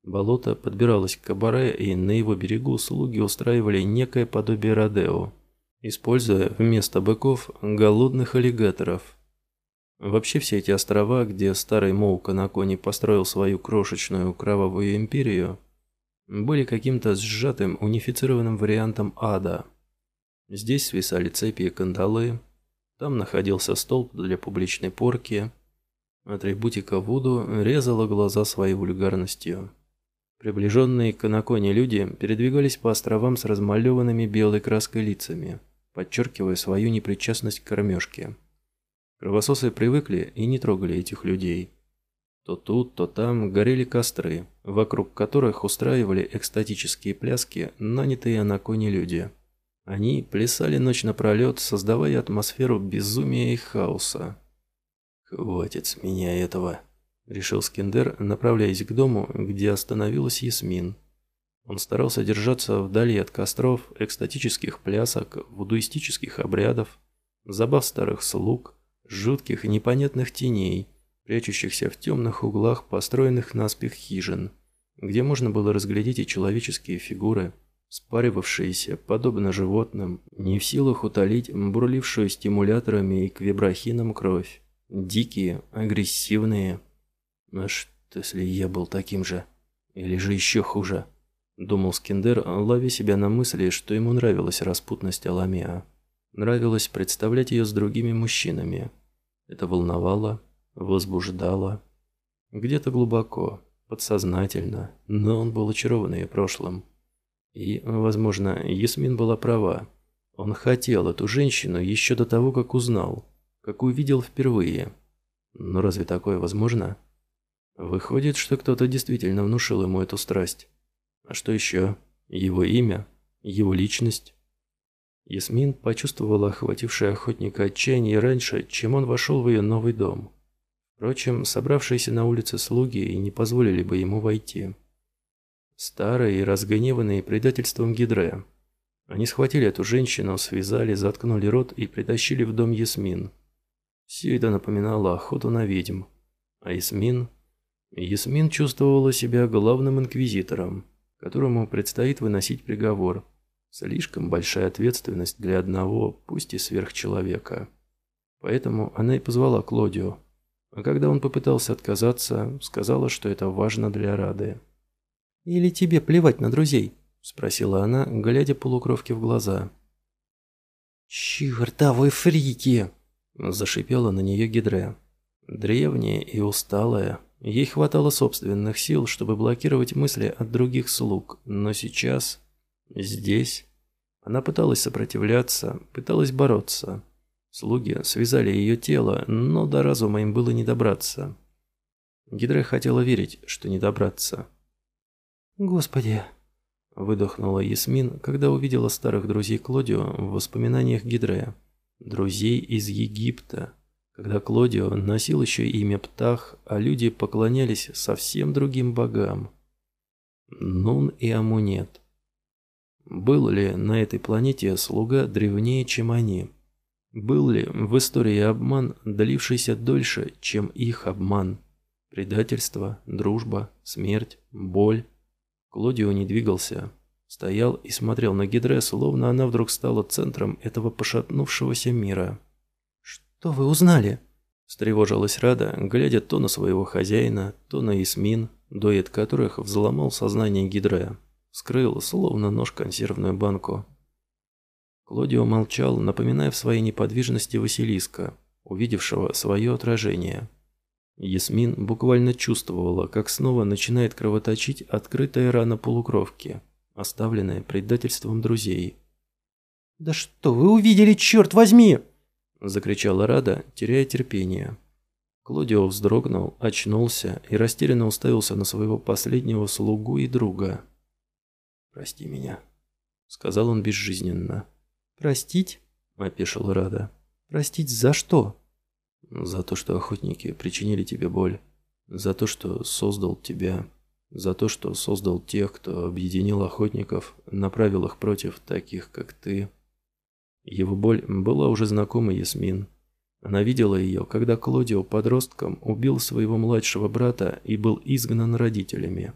Болото подбиралось к кабаре, и на его берегу слуги устраивали некое подобие родео, используя вместо быков голодных аллигаторов. Вообще все эти острова, где старый Моука Анакони построил свою крошечную кровавую империю, были каким-то сжатым, унифицированным вариантом ада. Здесь свисали цепи и кандалы, там находился столб для публичной порки. Атрибутика Вуду резала глаза своей вульгарностью. Приближенные к Анаконе люди передвигались по островам с размалеванными белой краской лицами, подчеркивая свою непричастность к кормежке. Кровососы привыкли и не трогали этих людей. То тут, то там горели костры, вокруг которых устраивали экстатические пляски нанятые на коне люди. Они плясали ночь напролет, создавая атмосферу безумия и хаоса. «Хватит с меня этого», — решил Скиндер, направляясь к дому, где остановилась Ясмин. Он старался держаться вдали от костров, экстатических плясок, вудуистических обрядов, забав старых слуг, жутких непонятных теней — прячущихся в темных углах построенных наспех хижин, где можно было разглядеть и человеческие фигуры, спаривавшиеся, подобно животным, не в силах утолить бурлившую стимуляторами и квебрахином кровь. Дикие, агрессивные. А что, если я был таким же? Или же еще хуже? Думал Скиндер, ловя себя на мысли, что ему нравилась распутность Аламиа. Нравилось представлять ее с другими мужчинами. Это волновало, возбуждало. Где-то глубоко, подсознательно, но он был очарован ее прошлым. И, возможно, Ясмин была права. Он хотел эту женщину еще до того, как узнал, как увидел впервые. Но разве такое возможно? Выходит, что кто-то действительно внушил ему эту страсть. А что еще? Его имя? Его личность? Ясмин почувствовала охватившее охотника отчаяние раньше, чем он вошел в ее новый дом. Впрочем, собравшиеся на улице слуги и не позволили бы ему войти. Старые и разгневанные предательством Гидре. Они схватили эту женщину, связали, заткнули рот и притащили в дом Ясмин. Все это напоминало охоту на ведьм. А Ясмин... Ясмин чувствовала себя главным инквизитором. которому предстоит выносить приговор. Слишком большая ответственность для одного, пусть и сверхчеловека. Поэтому она и позвала Клодио. А когда он попытался отказаться, сказала, что это важно для Рады. «Или тебе плевать на друзей?» – спросила она, глядя полукровке в глаза. «Чертовы фрики!» – зашипела на нее Гидре. Древняя и усталая, ей хватало собственных сил, чтобы блокировать мысли от других слуг, но сейчас, здесь, она пыталась сопротивляться, пыталась бороться. Слуги связали ее тело, но до разума им было не добраться. Гидре хотела верить, что не добраться. «Господи!» – выдохнула Ясмин, когда увидела старых друзей Клодио в воспоминаниях Гидрея. Друзей из Египта, когда Клодио носил еще имя Птах, а люди поклонялись совсем другим богам. Нун и Амунет. Был ли на этой планете слуга древнее, чем они? Был ли в истории обман, длившийся дольше, чем их обман? Предательство, дружба, смерть, боль – Клодио не двигался. Стоял и смотрел на Гидре, словно она вдруг стала центром этого пошатнувшегося мира. «Что вы узнали?» Встревожилась Рада, глядя то на своего хозяина, то на Исмин, дуэт которых взломал сознание Гидре. Скрыл, словно нож, консервную банку. Клодио молчал, напоминая в своей неподвижности Василиска, увидевшего свое отражение. Ясмин буквально чувствовала, как снова начинает кровоточить открытая рана полукровки, оставленная предательством друзей. «Да что вы увидели, черт возьми!» – закричала Рада, теряя терпение. Клодио вздрогнул, очнулся и растерянно уставился на своего последнего слугу и друга. «Прости меня», – сказал он безжизненно. «Простить?» – опешила Рада. «Простить за что?» За то, что охотники причинили тебе боль. За то, что создал тебя. За то, что создал тех, кто объединил охотников, направил их против таких, как ты. Его боль была уже знакома Ясмин. Она видела ее, когда Клодио подростком убил своего младшего брата и был изгнан родителями.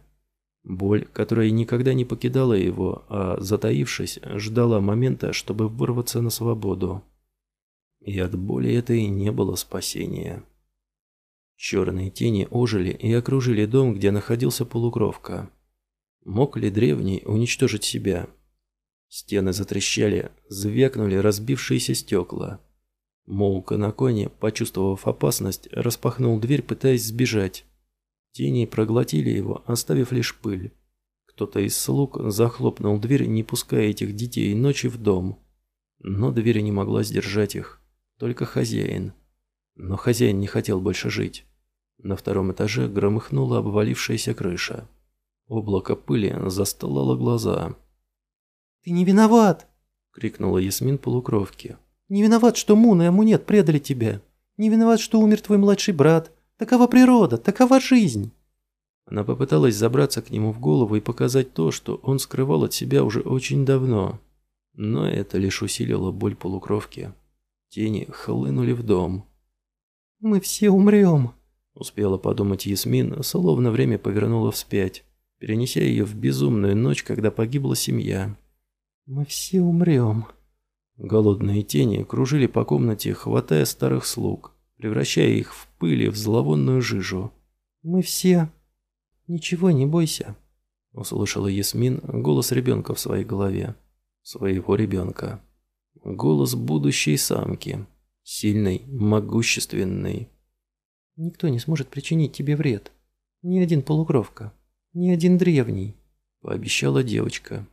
Боль, которая никогда не покидала его, а, затаившись, ждала момента, чтобы вырваться на свободу. И от боли этой не было спасения. Черные тени ожили и окружили дом, где находился полукровка. Мог ли древний уничтожить себя? Стены затрещали, звякнули разбившиеся стекла. Моука на коне, почувствовав опасность, распахнул дверь, пытаясь сбежать. Тени проглотили его, оставив лишь пыль. Кто-то из слуг захлопнул дверь, не пуская этих детей ночи в дом. Но дверь не могла сдержать их. Только хозяин. Но хозяин не хотел больше жить. На втором этаже громыхнула обвалившаяся крыша. Облако пыли застылало глаза. «Ты не виноват!» — крикнула Ясмин полукровки. «Не виноват, что Мун и Амунет предали тебя. Не виноват, что умер твой младший брат. Такова природа, такова жизнь!» Она попыталась забраться к нему в голову и показать то, что он скрывал от себя уже очень давно. Но это лишь усилило боль полукровки. Тени хлынули в дом. «Мы все умрем», — успела подумать Ясмин, словно время повернуло вспять, перенеся ее в безумную ночь, когда погибла семья. «Мы все умрем». Голодные тени кружили по комнате, хватая старых слуг, превращая их в пыль и в зловонную жижу. «Мы все... Ничего не бойся», — услышала Ясмин голос ребенка в своей голове. Своего ребенка. Голос будущей самки. Сильной, могущественной. «Никто не сможет причинить тебе вред. Ни один полукровка. Ни один древний», — пообещала девочка.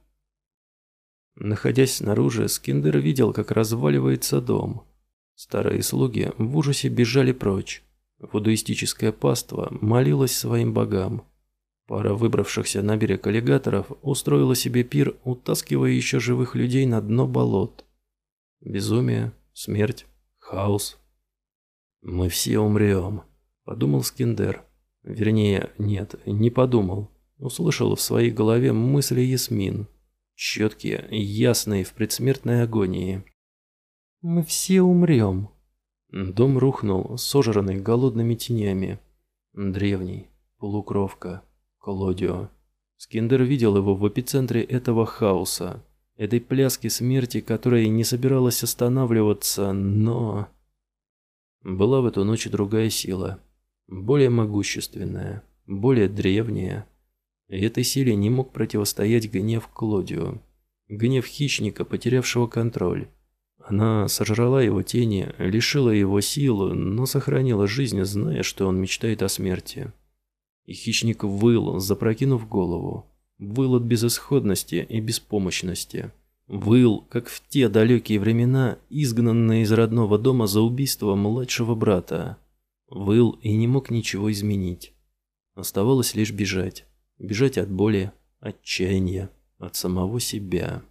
Находясь снаружи, Скиндер видел, как разваливается дом. Старые слуги в ужасе бежали прочь. Вудуистическое паство молилось своим богам. Пара выбравшихся на берег аллигаторов устроила себе пир, утаскивая еще живых людей на дно болот. Безумие, смерть, хаос. «Мы все умрем», — подумал Скиндер. Вернее, нет, не подумал. Услышал в своей голове мысли Ясмин. Четкие, ясные в предсмертной агонии. «Мы все умрем». Дом рухнул, сожранный голодными тенями. Древний, полукровка, колодио. Скиндер видел его в эпицентре этого хаоса, этой пляски смерти, которая не собиралась останавливаться, но... Была в эту ночь другая сила, более могущественная, более древняя. И этой силе не мог противостоять гнев Клодио, гнев хищника, потерявшего контроль. Она сожрала его тени, лишила его силы, но сохранила жизнь, зная, что он мечтает о смерти. И хищник выл, запрокинув голову. Выл от безысходности и беспомощности. Выл, как в те далекие времена, изгнанный из родного дома за убийство младшего брата. Выл и не мог ничего изменить. Оставалось лишь бежать. Бежать от боли, отчаяния, от самого себя.